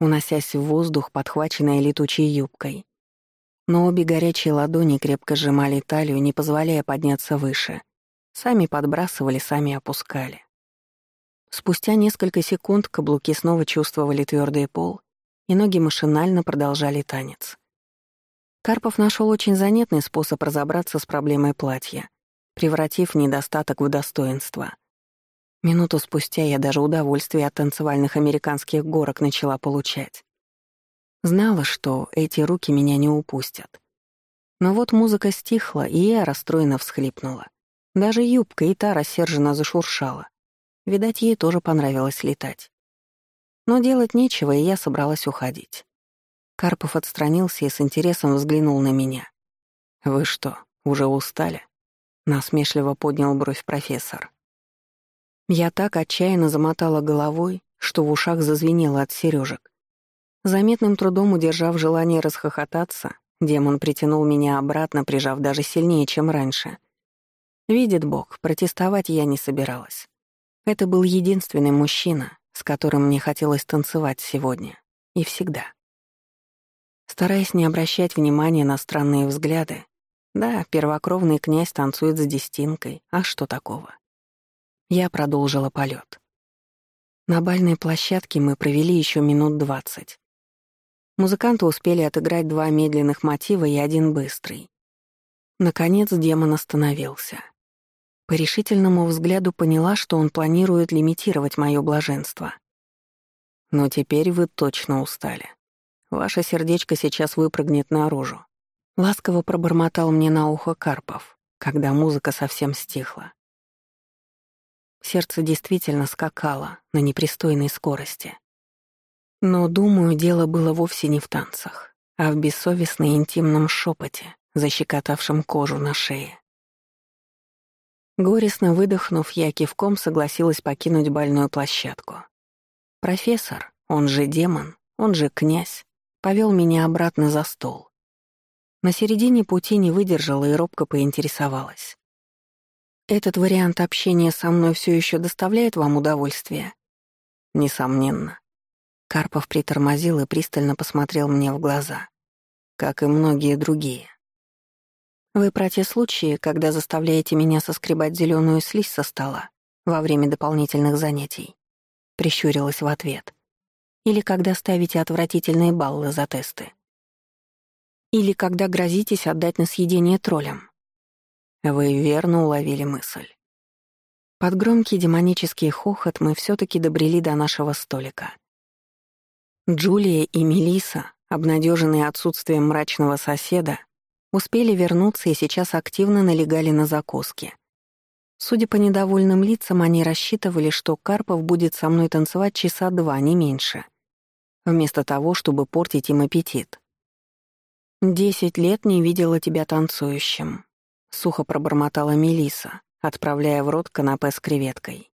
уносясь в воздух, подхваченная летучей юбкой. Но обе горячие ладони крепко сжимали талию, не позволяя подняться выше. Сами подбрасывали, сами опускали. Спустя несколько секунд каблуки снова чувствовали твердый пол, и ноги машинально продолжали танец. Карпов нашел очень занятный способ разобраться с проблемой платья, превратив недостаток в достоинство. Минуту спустя я даже удовольствие от танцевальных американских горок начала получать. Знала, что эти руки меня не упустят. Но вот музыка стихла, и я расстроенно всхлипнула. Даже юбка и та рассерженно зашуршала. Видать, ей тоже понравилось летать. Но делать нечего, и я собралась уходить. Карпов отстранился и с интересом взглянул на меня. «Вы что, уже устали?» Насмешливо поднял бровь профессор. Я так отчаянно замотала головой, что в ушах зазвенело от сережек. Заметным трудом удержав желание расхохотаться, демон притянул меня обратно, прижав даже сильнее, чем раньше. Видит Бог, протестовать я не собиралась. Это был единственный мужчина, с которым мне хотелось танцевать сегодня. И всегда. Стараясь не обращать внимания на странные взгляды, да, первокровный князь танцует с дестинкой, а что такого? Я продолжила полет. На бальной площадке мы провели еще минут двадцать. Музыканты успели отыграть два медленных мотива и один быстрый. Наконец демон остановился. По решительному взгляду поняла, что он планирует лимитировать мое блаженство. Но теперь вы точно устали. Ваше сердечко сейчас выпрыгнет наружу. Ласково пробормотал мне на ухо Карпов, когда музыка совсем стихла. Сердце действительно скакало на непристойной скорости. Но, думаю, дело было вовсе не в танцах, а в бессовестно интимном шепоте, защекотавшем кожу на шее. Горестно выдохнув, я кивком согласилась покинуть бальную площадку. Профессор, он же демон, он же князь, повел меня обратно за стол. На середине пути не выдержала и робко поинтересовалась. «Этот вариант общения со мной все еще доставляет вам удовольствие?» «Несомненно». Карпов притормозил и пристально посмотрел мне в глаза, как и многие другие. Вы про те случаи, когда заставляете меня соскребать зеленую слизь со стола во время дополнительных занятий? Прищурилась в ответ. Или когда ставите отвратительные баллы за тесты? Или когда грозитесь отдать на съедение троллям? Вы верно уловили мысль. Под громкий демонический хохот мы все таки добрели до нашего столика. Джулия и Мелиса, обнадеженные отсутствием мрачного соседа, Успели вернуться и сейчас активно налегали на закуски. Судя по недовольным лицам, они рассчитывали, что Карпов будет со мной танцевать часа два, не меньше. Вместо того, чтобы портить им аппетит. «Десять лет не видела тебя танцующим», — сухо пробормотала Мелиса, отправляя в рот канапе с креветкой.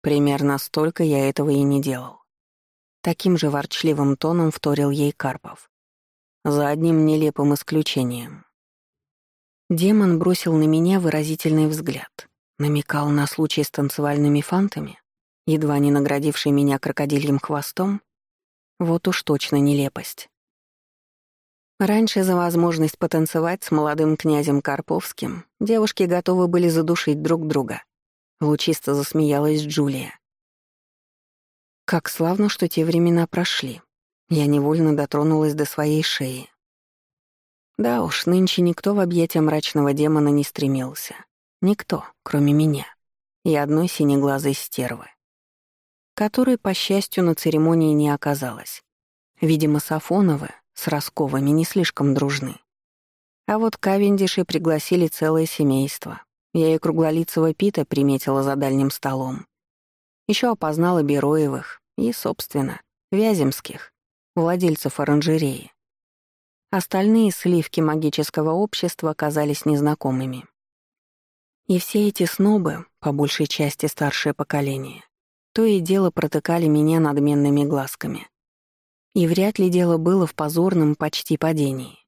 Примерно столько я этого и не делал. Таким же ворчливым тоном вторил ей Карпов. За одним нелепым исключением. Демон бросил на меня выразительный взгляд. Намекал на случай с танцевальными фантами, едва не наградивший меня крокодильем хвостом. Вот уж точно нелепость. Раньше за возможность потанцевать с молодым князем Карповским девушки готовы были задушить друг друга. Лучисто засмеялась Джулия. Как славно, что те времена прошли. Я невольно дотронулась до своей шеи. Да уж, нынче никто в объятия мрачного демона не стремился. Никто, кроме меня. И одной синеглазой стервы. Которой, по счастью, на церемонии не оказалось. Видимо, Сафоновы с Росковыми не слишком дружны. А вот Кавендиши пригласили целое семейство. Я и круглолицего Пита приметила за дальним столом. Еще опознала Бероевых и, собственно, Вяземских владельцев оранжереи. Остальные сливки магического общества оказались незнакомыми. И все эти снобы, по большей части старшее поколение, то и дело протыкали меня надменными глазками. И вряд ли дело было в позорном почти падении.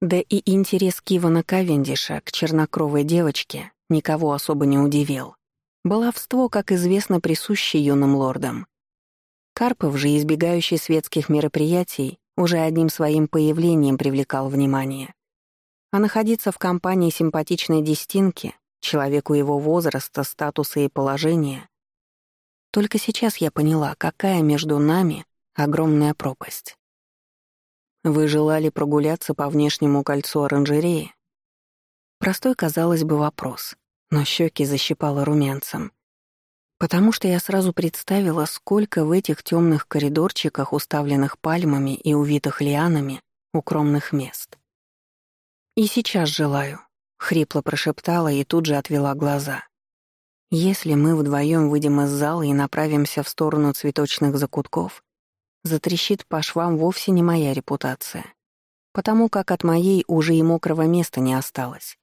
Да и интерес Кивана Кавендиша к чернокровой девочке никого особо не удивил. Баловство, как известно, присуще юным лордам. Карпов же, избегающий светских мероприятий, уже одним своим появлением привлекал внимание. А находиться в компании симпатичной дестинки, человеку его возраста, статуса и положения, только сейчас я поняла, какая между нами огромная пропасть. Вы желали прогуляться по внешнему кольцу оранжереи? Простой, казалось бы, вопрос, но щеки защипало румянцем. Потому что я сразу представила, сколько в этих темных коридорчиках, уставленных пальмами и увитых лианами, укромных мест. «И сейчас желаю», — хрипло прошептала и тут же отвела глаза. «Если мы вдвоем выйдем из зала и направимся в сторону цветочных закутков, затрещит по швам вовсе не моя репутация, потому как от моей уже и мокрого места не осталось».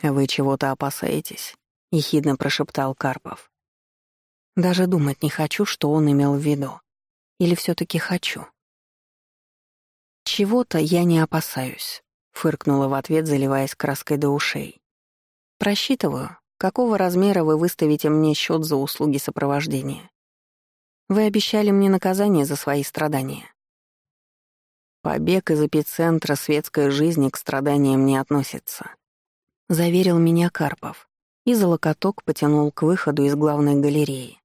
«Вы чего-то опасаетесь?» — ехидно прошептал Карпов. Даже думать не хочу, что он имел в виду. Или все таки хочу. «Чего-то я не опасаюсь», — фыркнула в ответ, заливаясь краской до ушей. «Просчитываю, какого размера вы выставите мне счет за услуги сопровождения. Вы обещали мне наказание за свои страдания. Побег из эпицентра светской жизни к страданиям не относится. Заверил меня Карпов и за локоток потянул к выходу из главной галереи.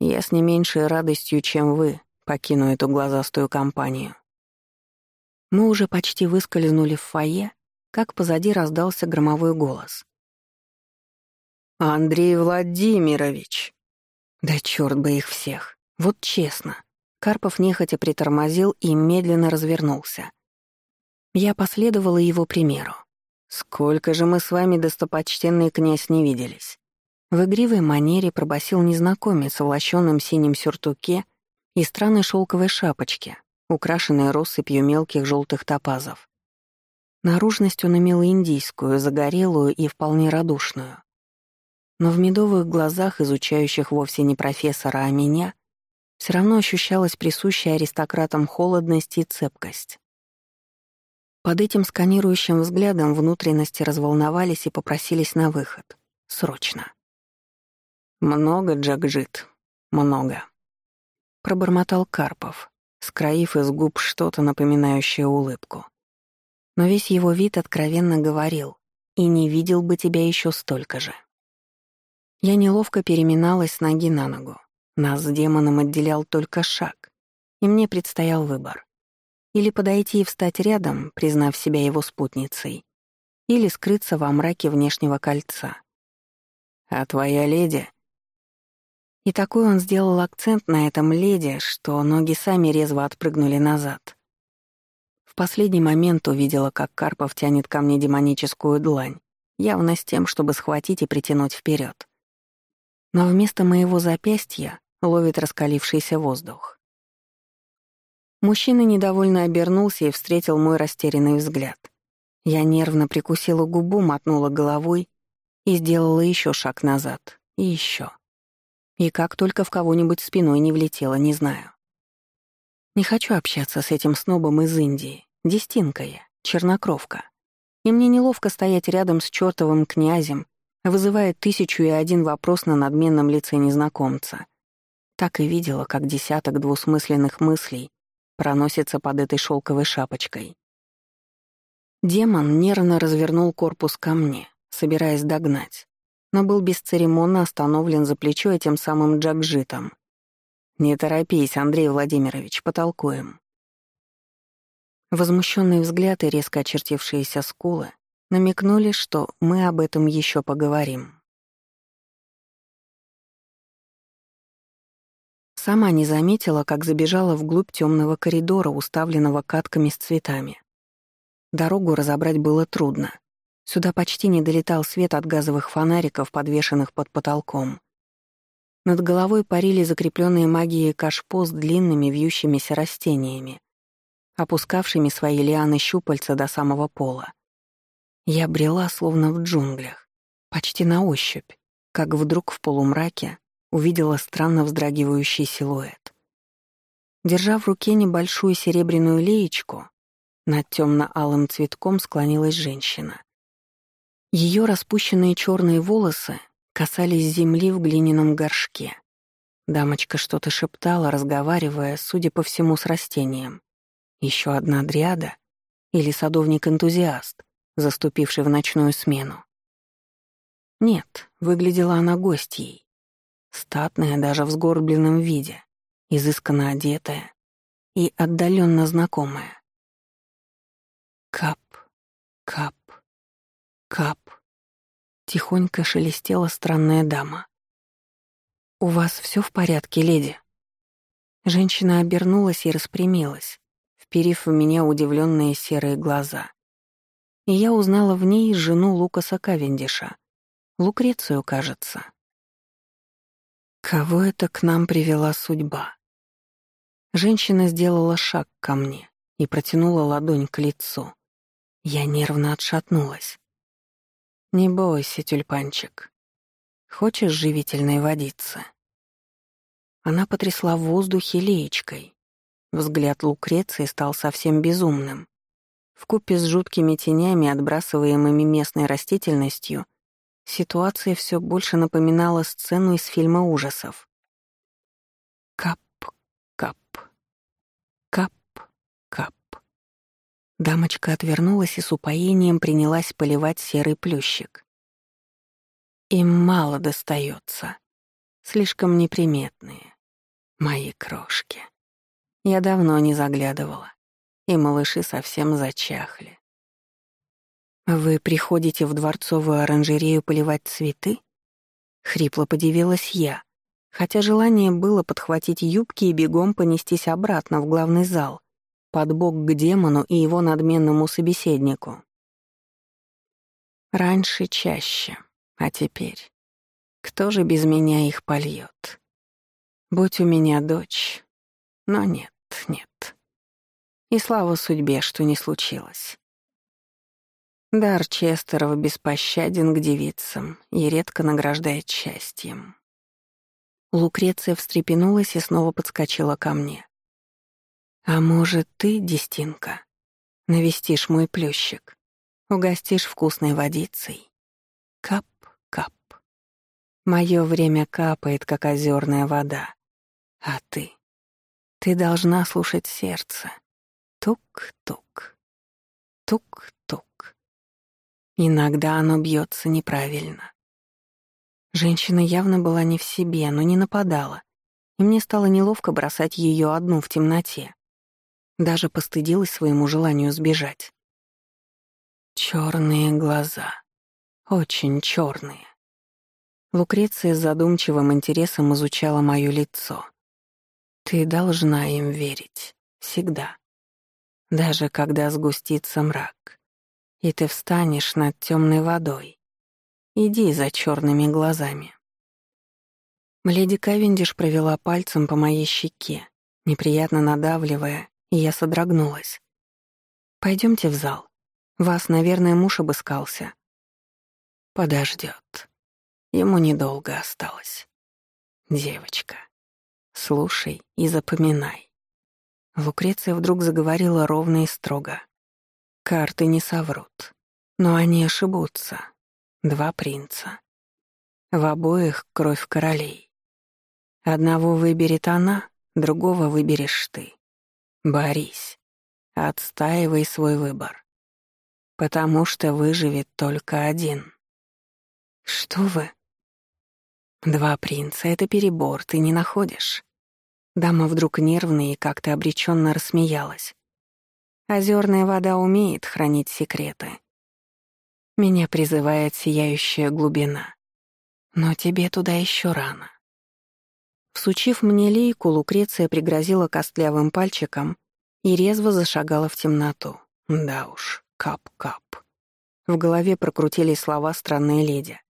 Я с не меньшей радостью, чем вы, покину эту глазастую компанию. Мы уже почти выскользнули в фойе, как позади раздался громовой голос. «Андрей Владимирович!» Да черт бы их всех. Вот честно. Карпов нехотя притормозил и медленно развернулся. Я последовала его примеру. «Сколько же мы с вами, достопочтенный князь, не виделись?» В игривой манере пробасил незнакомец в лощенном синем сюртуке и странной шелковой шапочке, украшенной россыпью мелких желтых топазов. Наружность он имел индийскую, загорелую и вполне радушную. Но в медовых глазах, изучающих вовсе не профессора, а меня, все равно ощущалась присущая аристократам холодность и цепкость. Под этим сканирующим взглядом внутренности разволновались и попросились на выход. Срочно. «Много, Джагжит, много», — пробормотал Карпов, скроив из губ что-то напоминающее улыбку. Но весь его вид откровенно говорил, и не видел бы тебя еще столько же. Я неловко переминалась с ноги на ногу. Нас с демоном отделял только шаг, и мне предстоял выбор. Или подойти и встать рядом, признав себя его спутницей, или скрыться во мраке внешнего кольца. «А твоя леди?» И такой он сделал акцент на этом леди, что ноги сами резво отпрыгнули назад. В последний момент увидела, как Карпов тянет ко мне демоническую длань, явно с тем, чтобы схватить и притянуть вперед но вместо моего запястья ловит раскалившийся воздух. Мужчина недовольно обернулся и встретил мой растерянный взгляд. Я нервно прикусила губу, мотнула головой и сделала еще шаг назад. И еще. И как только в кого-нибудь спиной не влетела, не знаю. Не хочу общаться с этим снобом из Индии. Дестинка я, чернокровка. И мне неловко стоять рядом с чертовым князем вызывает тысячу и один вопрос на надменном лице незнакомца. Так и видела, как десяток двусмысленных мыслей проносится под этой шелковой шапочкой. Демон нервно развернул корпус ко мне, собираясь догнать, но был бесцеремонно остановлен за плечо этим самым джагжитом. «Не торопись, Андрей Владимирович, потолкуем». Возмущенный взгляд и резко очертившиеся скулы намекнули, что мы об этом еще поговорим. Сама не заметила, как забежала вглубь темного коридора, уставленного катками с цветами. Дорогу разобрать было трудно. Сюда почти не долетал свет от газовых фонариков, подвешенных под потолком. Над головой парили закрепленные магией кашпо с длинными вьющимися растениями, опускавшими свои лианы щупальца до самого пола. Я брела, словно в джунглях, почти на ощупь, как вдруг в полумраке увидела странно вздрагивающий силуэт. Держа в руке небольшую серебряную леечку, над темно-алым цветком склонилась женщина. Ее распущенные черные волосы касались земли в глиняном горшке. Дамочка что-то шептала, разговаривая, судя по всему, с растением. Еще одна дриада или садовник-энтузиаст — заступивший в ночную смену. Нет, выглядела она гостьей. Статная даже в сгорбленном виде, изысканно одетая и отдаленно знакомая. Кап, кап, кап. Тихонько шелестела странная дама. «У вас все в порядке, леди?» Женщина обернулась и распрямилась, вперив в меня удивленные серые глаза и я узнала в ней жену Лукаса Кавендиша. Лукрецию, кажется. Кого это к нам привела судьба? Женщина сделала шаг ко мне и протянула ладонь к лицу. Я нервно отшатнулась. «Не бойся, тюльпанчик. Хочешь живительной водицы?» Она потрясла в воздухе леечкой. Взгляд Лукреции стал совсем безумным. Вкупе с жуткими тенями, отбрасываемыми местной растительностью, ситуация все больше напоминала сцену из фильма ужасов. Кап, кап, кап, кап. Дамочка отвернулась и с упоением принялась поливать серый плющик. Им мало достается. Слишком неприметные. Мои крошки. Я давно не заглядывала и малыши совсем зачахли. «Вы приходите в дворцовую оранжерею поливать цветы?» Хрипло подивилась я, хотя желание было подхватить юбки и бегом понестись обратно в главный зал, под бок к демону и его надменному собеседнику. Раньше чаще, а теперь... Кто же без меня их польет? Будь у меня дочь. Но нет, нет. И слава судьбе, что не случилось. Дар Честеров беспощаден к девицам и редко награждает счастьем. Лукреция встрепенулась и снова подскочила ко мне. «А может, ты, Дестинка, навестишь мой плющик, угостишь вкусной водицей? Кап, кап. Мое время капает, как озерная вода. А ты? Ты должна слушать сердце, Тук-тук. Тук-тук. Иногда оно бьется неправильно. Женщина явно была не в себе, но не нападала, и мне стало неловко бросать ее одну в темноте. Даже постыдилась своему желанию сбежать. Черные глаза. Очень черные. Лукреция с задумчивым интересом изучала мое лицо. Ты должна им верить. Всегда даже когда сгустится мрак, и ты встанешь над темной водой. Иди за черными глазами. Леди Кавендиш провела пальцем по моей щеке, неприятно надавливая, и я содрогнулась. Пойдемте в зал. Вас, наверное, муж обыскался. Подождет. Ему недолго осталось. Девочка, слушай и запоминай. Лукреция вдруг заговорила ровно и строго. «Карты не соврут, но они ошибутся. Два принца. В обоих кровь королей. Одного выберет она, другого выберешь ты. Борись. Отстаивай свой выбор. Потому что выживет только один. Что вы? Два принца — это перебор, ты не находишь? Дама вдруг нервно и как-то обреченно рассмеялась. Озерная вода умеет хранить секреты. Меня призывает сияющая глубина. Но тебе туда еще рано. Всучив мне лейку, Лукреция пригрозила костлявым пальчиком и резво зашагала в темноту. Да уж, кап-кап. В голове прокрутились слова странной леди.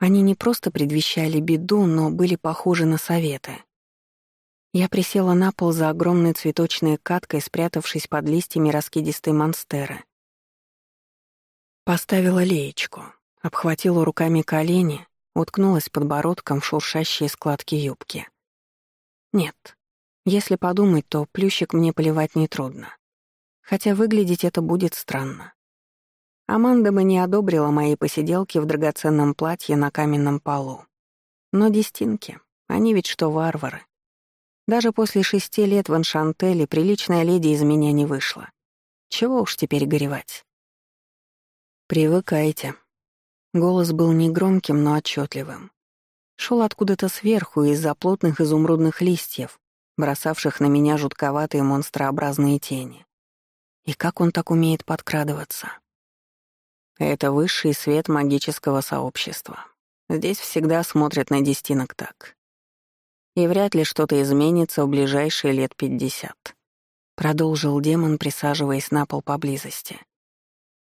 Они не просто предвещали беду, но были похожи на советы. Я присела на пол за огромной цветочной каткой, спрятавшись под листьями раскидистой монстеры. Поставила леечку, обхватила руками колени, уткнулась подбородком в шуршащие складки юбки. Нет, если подумать, то плющик мне поливать нетрудно. Хотя выглядеть это будет странно. Аманда бы не одобрила мои посиделки в драгоценном платье на каменном полу. Но дестинки, они ведь что варвары. Даже после шести лет в Аншантеле приличная леди из меня не вышла. Чего уж теперь горевать. «Привыкайте». Голос был негромким, но отчетливым. Шел откуда-то сверху, из-за плотных изумрудных листьев, бросавших на меня жутковатые монстрообразные тени. И как он так умеет подкрадываться? Это высший свет магического сообщества. Здесь всегда смотрят на дестинок так и вряд ли что-то изменится в ближайшие лет пятьдесят. Продолжил демон, присаживаясь на пол поблизости.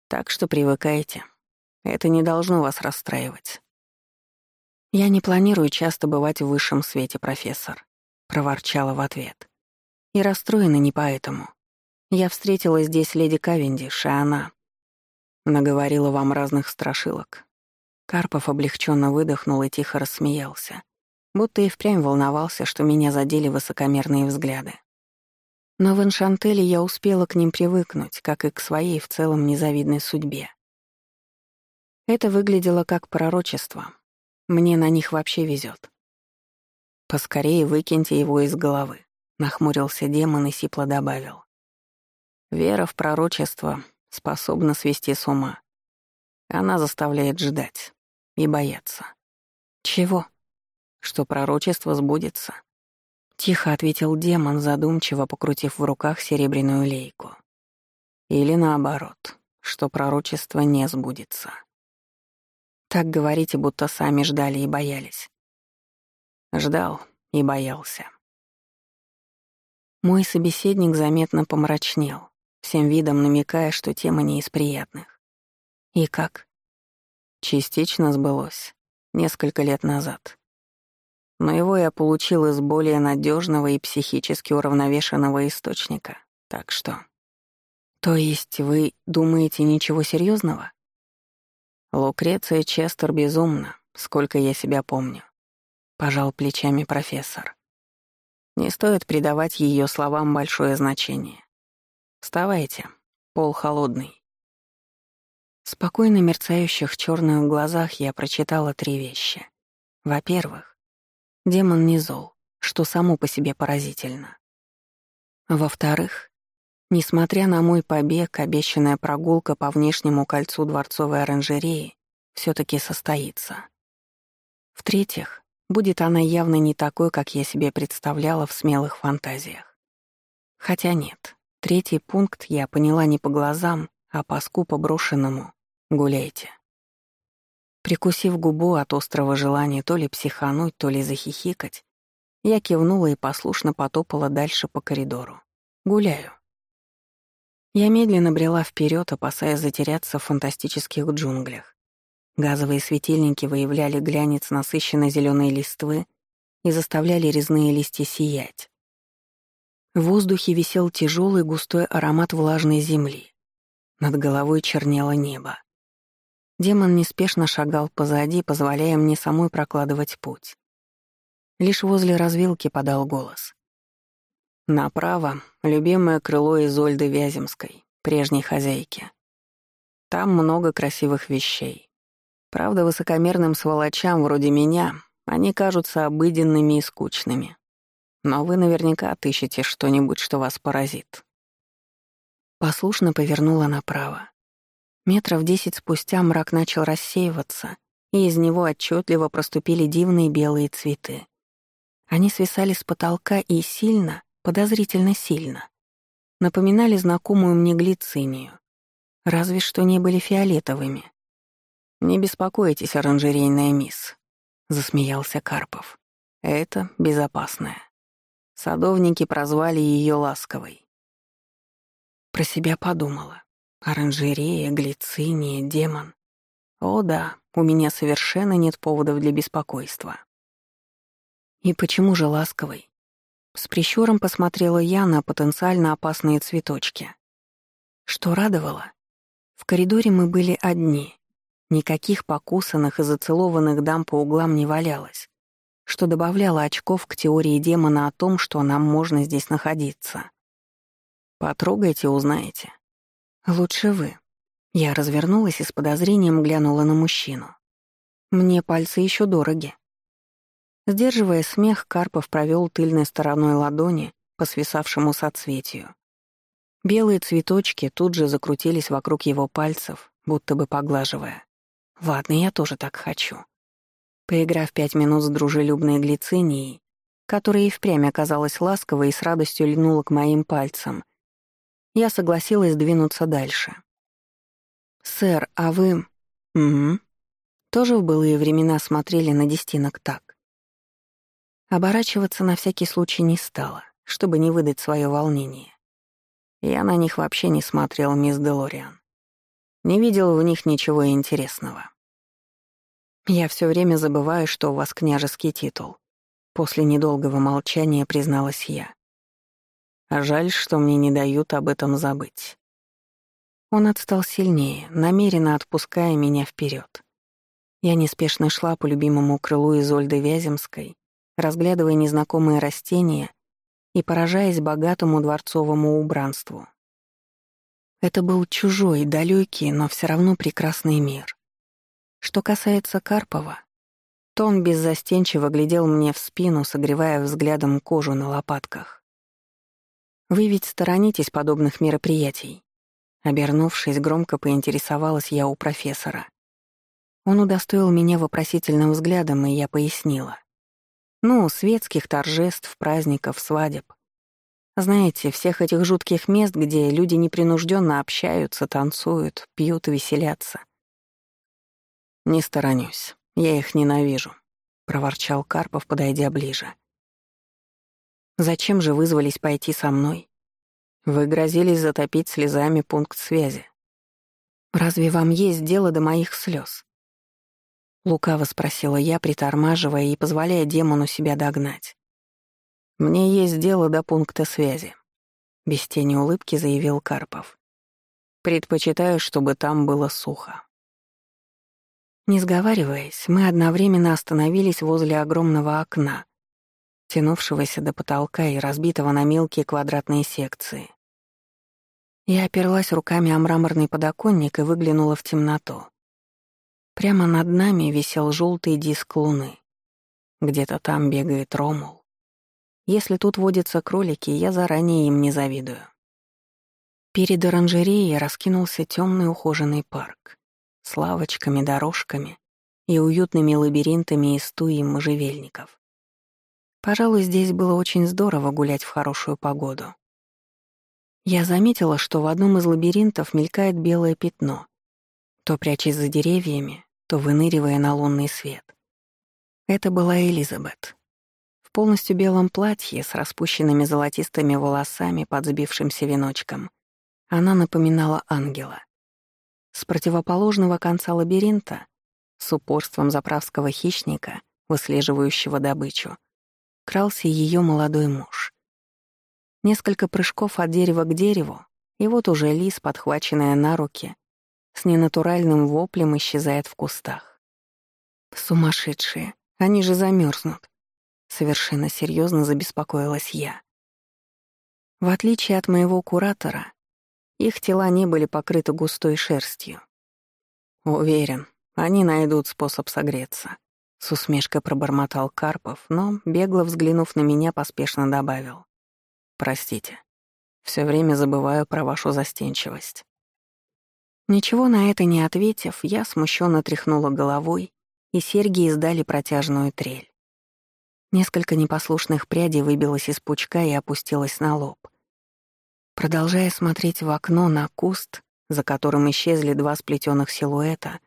Так что привыкайте. Это не должно вас расстраивать. Я не планирую часто бывать в высшем свете, профессор, проворчала в ответ. И расстроена не поэтому. Я встретила здесь леди Кавендиш, и она наговорила вам разных страшилок. Карпов облегченно выдохнул и тихо рассмеялся будто и впрямь волновался, что меня задели высокомерные взгляды. Но в Эншантеле я успела к ним привыкнуть, как и к своей в целом незавидной судьбе. Это выглядело как пророчество. Мне на них вообще везет. «Поскорее выкиньте его из головы», — нахмурился демон и сипло добавил. «Вера в пророчество способна свести с ума. Она заставляет ждать и бояться». «Чего?» «Что пророчество сбудется». Тихо ответил демон, задумчиво покрутив в руках серебряную лейку. Или наоборот, что пророчество не сбудется. Так говорите, будто сами ждали и боялись. Ждал и боялся. Мой собеседник заметно помрачнел, всем видом намекая, что тема не из приятных. И как? Частично сбылось, несколько лет назад. Но его я получил из более надежного и психически уравновешенного источника. Так что... То есть вы думаете ничего серьезного? Лукреция Честер безумна, сколько я себя помню. Пожал плечами профессор. Не стоит придавать ее словам большое значение. Вставайте, пол холодный. В спокойно мерцающих черных глазах я прочитала три вещи. Во-первых, демон не зол, что само по себе поразительно. Во-вторых, несмотря на мой побег, обещанная прогулка по внешнему кольцу дворцовой оранжереи все таки состоится. В-третьих, Будет она явно не такой, как я себе представляла в смелых фантазиях. Хотя нет, третий пункт я поняла не по глазам, а по скупо брошенному «гуляйте». Прикусив губу от острого желания то ли психануть, то ли захихикать, я кивнула и послушно потопала дальше по коридору. Гуляю. Я медленно брела вперед, опасаясь затеряться в фантастических джунглях. Газовые светильники выявляли глянец насыщенной зеленой листвы и заставляли резные листья сиять. В воздухе висел тяжелый густой аромат влажной земли. Над головой чернело небо. Демон неспешно шагал позади, позволяя мне самой прокладывать путь. Лишь возле развилки подал голос. Направо — любимое крыло Изольды Вяземской, прежней хозяйки. Там много красивых вещей. Правда, высокомерным сволочам вроде меня они кажутся обыденными и скучными. Но вы наверняка отыщете что-нибудь, что вас поразит. Послушно повернула направо. Метров десять спустя мрак начал рассеиваться, и из него отчетливо проступили дивные белые цветы. Они свисали с потолка и сильно, подозрительно сильно, напоминали знакомую мне глицинию, разве что не были фиолетовыми. «Не беспокойтесь, оранжерейная мисс», — засмеялся Карпов. «Это безопасная. Садовники прозвали ее ласковой». Про себя подумала. Оранжерея, глициния, демон. О да, у меня совершенно нет поводов для беспокойства. И почему же ласковой? С прищуром посмотрела я на потенциально опасные цветочки. Что радовало? В коридоре мы были одни, Никаких покусанных и зацелованных дам по углам не валялось, что добавляло очков к теории демона о том, что нам можно здесь находиться. «Потрогайте, узнаете». «Лучше вы». Я развернулась и с подозрением глянула на мужчину. «Мне пальцы еще дороги». Сдерживая смех, Карпов провел тыльной стороной ладони по свисавшему соцветию. Белые цветочки тут же закрутились вокруг его пальцев, будто бы поглаживая. Ладно, я тоже так хочу. Поиграв пять минут с дружелюбной глицинией, которая и впрямь оказалась ласковой и с радостью льнула к моим пальцам, я согласилась двинуться дальше. «Сэр, а вы...» «Угу». Тоже в былые времена смотрели на дестинок так. Оборачиваться на всякий случай не стала, чтобы не выдать свое волнение. Я на них вообще не смотрел, мисс Делориан. Не видел в них ничего интересного. Я все время забываю, что у вас княжеский титул. После недолгого молчания призналась я. А жаль, что мне не дают об этом забыть. Он отстал сильнее, намеренно отпуская меня вперед. Я неспешно шла по любимому крылу Изольды Вяземской, разглядывая незнакомые растения и поражаясь богатому дворцовому убранству. Это был чужой, далекий, но все равно прекрасный мир. Что касается Карпова, то он беззастенчиво глядел мне в спину, согревая взглядом кожу на лопатках. «Вы ведь сторонитесь подобных мероприятий?» Обернувшись, громко поинтересовалась я у профессора. Он удостоил меня вопросительным взглядом, и я пояснила. Ну, светских торжеств, праздников, свадеб. Знаете, всех этих жутких мест, где люди непринужденно общаются, танцуют, пьют и веселятся. «Не сторонюсь, я их ненавижу», — проворчал Карпов, подойдя ближе. «Зачем же вызвались пойти со мной? Вы грозились затопить слезами пункт связи. Разве вам есть дело до моих слез? Лукаво спросила я, притормаживая и позволяя демону себя догнать. «Мне есть дело до пункта связи», — без тени улыбки заявил Карпов. «Предпочитаю, чтобы там было сухо». Не сговариваясь, мы одновременно остановились возле огромного окна, тянувшегося до потолка и разбитого на мелкие квадратные секции. Я оперлась руками о мраморный подоконник и выглянула в темноту. Прямо над нами висел желтый диск луны. Где-то там бегает Ромул. Если тут водятся кролики, я заранее им не завидую. Перед оранжереей раскинулся темный ухоженный парк с лавочками, дорожками и уютными лабиринтами из туи можжевельников. Пожалуй, здесь было очень здорово гулять в хорошую погоду. Я заметила, что в одном из лабиринтов мелькает белое пятно. То прячась за деревьями, то выныривая на лунный свет. Это была Элизабет. В полностью белом платье с распущенными золотистыми волосами под сбившимся веночком. Она напоминала ангела. С противоположного конца лабиринта, с упорством заправского хищника, выслеживающего добычу, крался ее молодой муж. Несколько прыжков от дерева к дереву, и вот уже лис, подхваченная на руки, с ненатуральным воплем исчезает в кустах. Сумасшедшие, они же замерзнут. Совершенно серьезно забеспокоилась я. В отличие от моего куратора, их тела не были покрыты густой шерстью. Уверен, они найдут способ согреться. С усмешкой пробормотал Карпов, но, бегло взглянув на меня, поспешно добавил. «Простите, все время забываю про вашу застенчивость». Ничего на это не ответив, я смущенно тряхнула головой, и серьги издали протяжную трель. Несколько непослушных прядей выбилось из пучка и опустилось на лоб. Продолжая смотреть в окно на куст, за которым исчезли два сплетенных силуэта,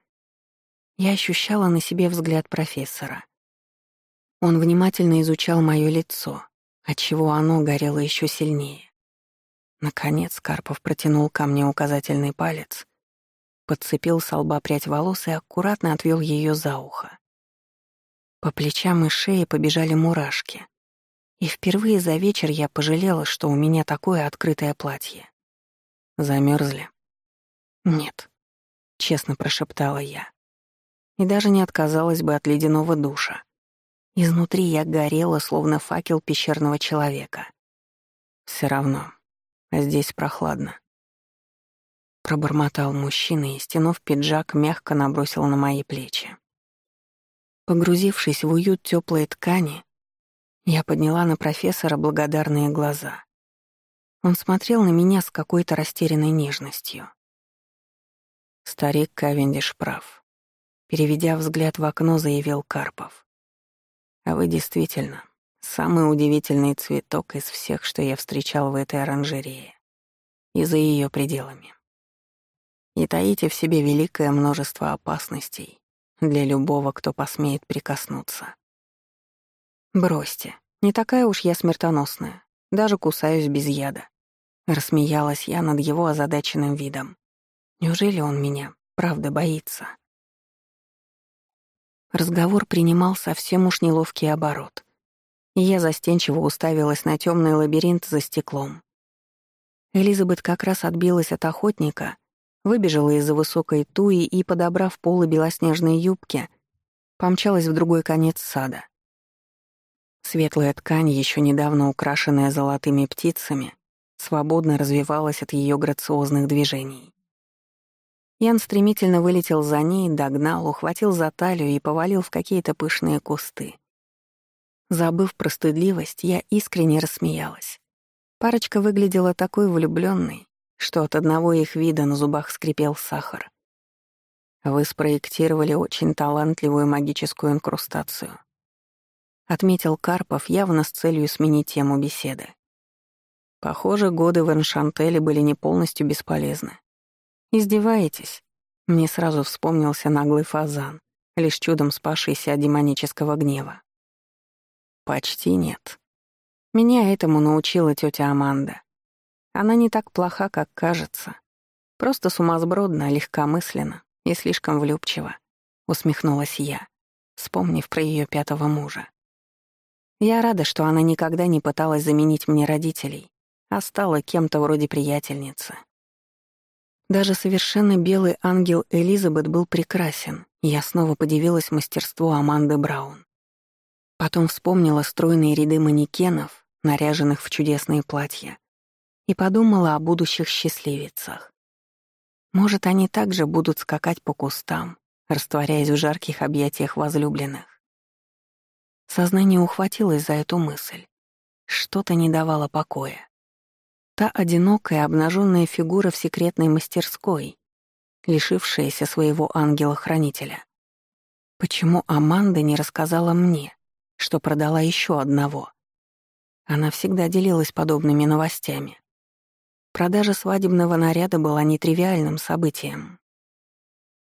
я ощущала на себе взгляд профессора. Он внимательно изучал мое лицо, отчего оно горело еще сильнее. Наконец Карпов протянул ко мне указательный палец подцепил с лба прядь волос и аккуратно отвел ее за ухо. По плечам и шее побежали мурашки. И впервые за вечер я пожалела, что у меня такое открытое платье. Замерзли? Нет, честно прошептала я. И даже не отказалась бы от ледяного душа. Изнутри я горела, словно факел пещерного человека. Все равно, здесь прохладно. Пробормотал мужчина и, стянув пиджак, мягко набросил на мои плечи. Погрузившись в уют теплой ткани, я подняла на профессора благодарные глаза. Он смотрел на меня с какой-то растерянной нежностью. Старик Кавендиш прав. Переведя взгляд в окно, заявил Карпов. А вы действительно самый удивительный цветок из всех, что я встречал в этой оранжерее и за ее пределами и таите в себе великое множество опасностей для любого, кто посмеет прикоснуться. «Бросьте, не такая уж я смертоносная, даже кусаюсь без яда», — рассмеялась я над его озадаченным видом. «Неужели он меня, правда, боится?» Разговор принимал совсем уж неловкий оборот, я застенчиво уставилась на темный лабиринт за стеклом. Элизабет как раз отбилась от охотника — выбежала из-за высокой туи и, подобрав полы белоснежной юбки, помчалась в другой конец сада. Светлая ткань, еще недавно украшенная золотыми птицами, свободно развивалась от ее грациозных движений. Ян стремительно вылетел за ней, догнал, ухватил за талию и повалил в какие-то пышные кусты. Забыв про стыдливость, я искренне рассмеялась. Парочка выглядела такой влюбленной, что от одного их вида на зубах скрипел сахар. Вы спроектировали очень талантливую магическую инкрустацию. Отметил Карпов явно с целью сменить тему беседы. Похоже, годы в Эншантеле были не полностью бесполезны. Издеваетесь? Мне сразу вспомнился наглый фазан, лишь чудом спасшийся от демонического гнева. Почти нет. Меня этому научила тетя Аманда. Она не так плоха, как кажется. Просто сумасбродна, легкомысленно и слишком влюбчива, усмехнулась я, вспомнив про ее пятого мужа. Я рада, что она никогда не пыталась заменить мне родителей, а стала кем-то вроде приятельницы. Даже совершенно белый ангел Элизабет был прекрасен, и я снова подивилась мастерству Аманды Браун. Потом вспомнила стройные ряды манекенов, наряженных в чудесные платья, и подумала о будущих счастливицах. Может, они также будут скакать по кустам, растворяясь в жарких объятиях возлюбленных. Сознание ухватилось за эту мысль. Что-то не давало покоя. Та одинокая обнаженная фигура в секретной мастерской, лишившаяся своего ангела-хранителя. Почему Аманда не рассказала мне, что продала еще одного? Она всегда делилась подобными новостями. Продажа свадебного наряда была нетривиальным событием.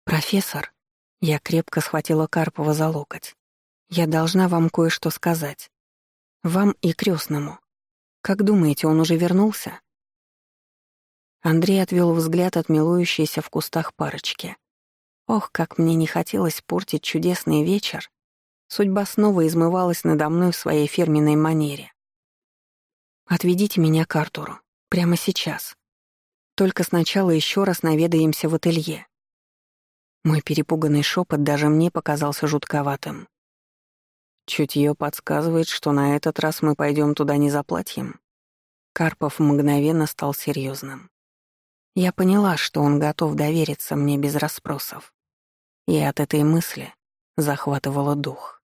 «Профессор», — я крепко схватила Карпова за локоть, «я должна вам кое-что сказать. Вам и крестному. Как думаете, он уже вернулся?» Андрей отвел взгляд от милующейся в кустах парочки. Ох, как мне не хотелось портить чудесный вечер. Судьба снова измывалась надо мной в своей фирменной манере. «Отведите меня к Артуру. Прямо сейчас. Только сначала еще раз наведаемся в ателье». Мой перепуганный шепот даже мне показался жутковатым. Чутье подсказывает, что на этот раз мы пойдем туда не за платьем. Карпов мгновенно стал серьезным. Я поняла, что он готов довериться мне без расспросов. И от этой мысли захватывало дух.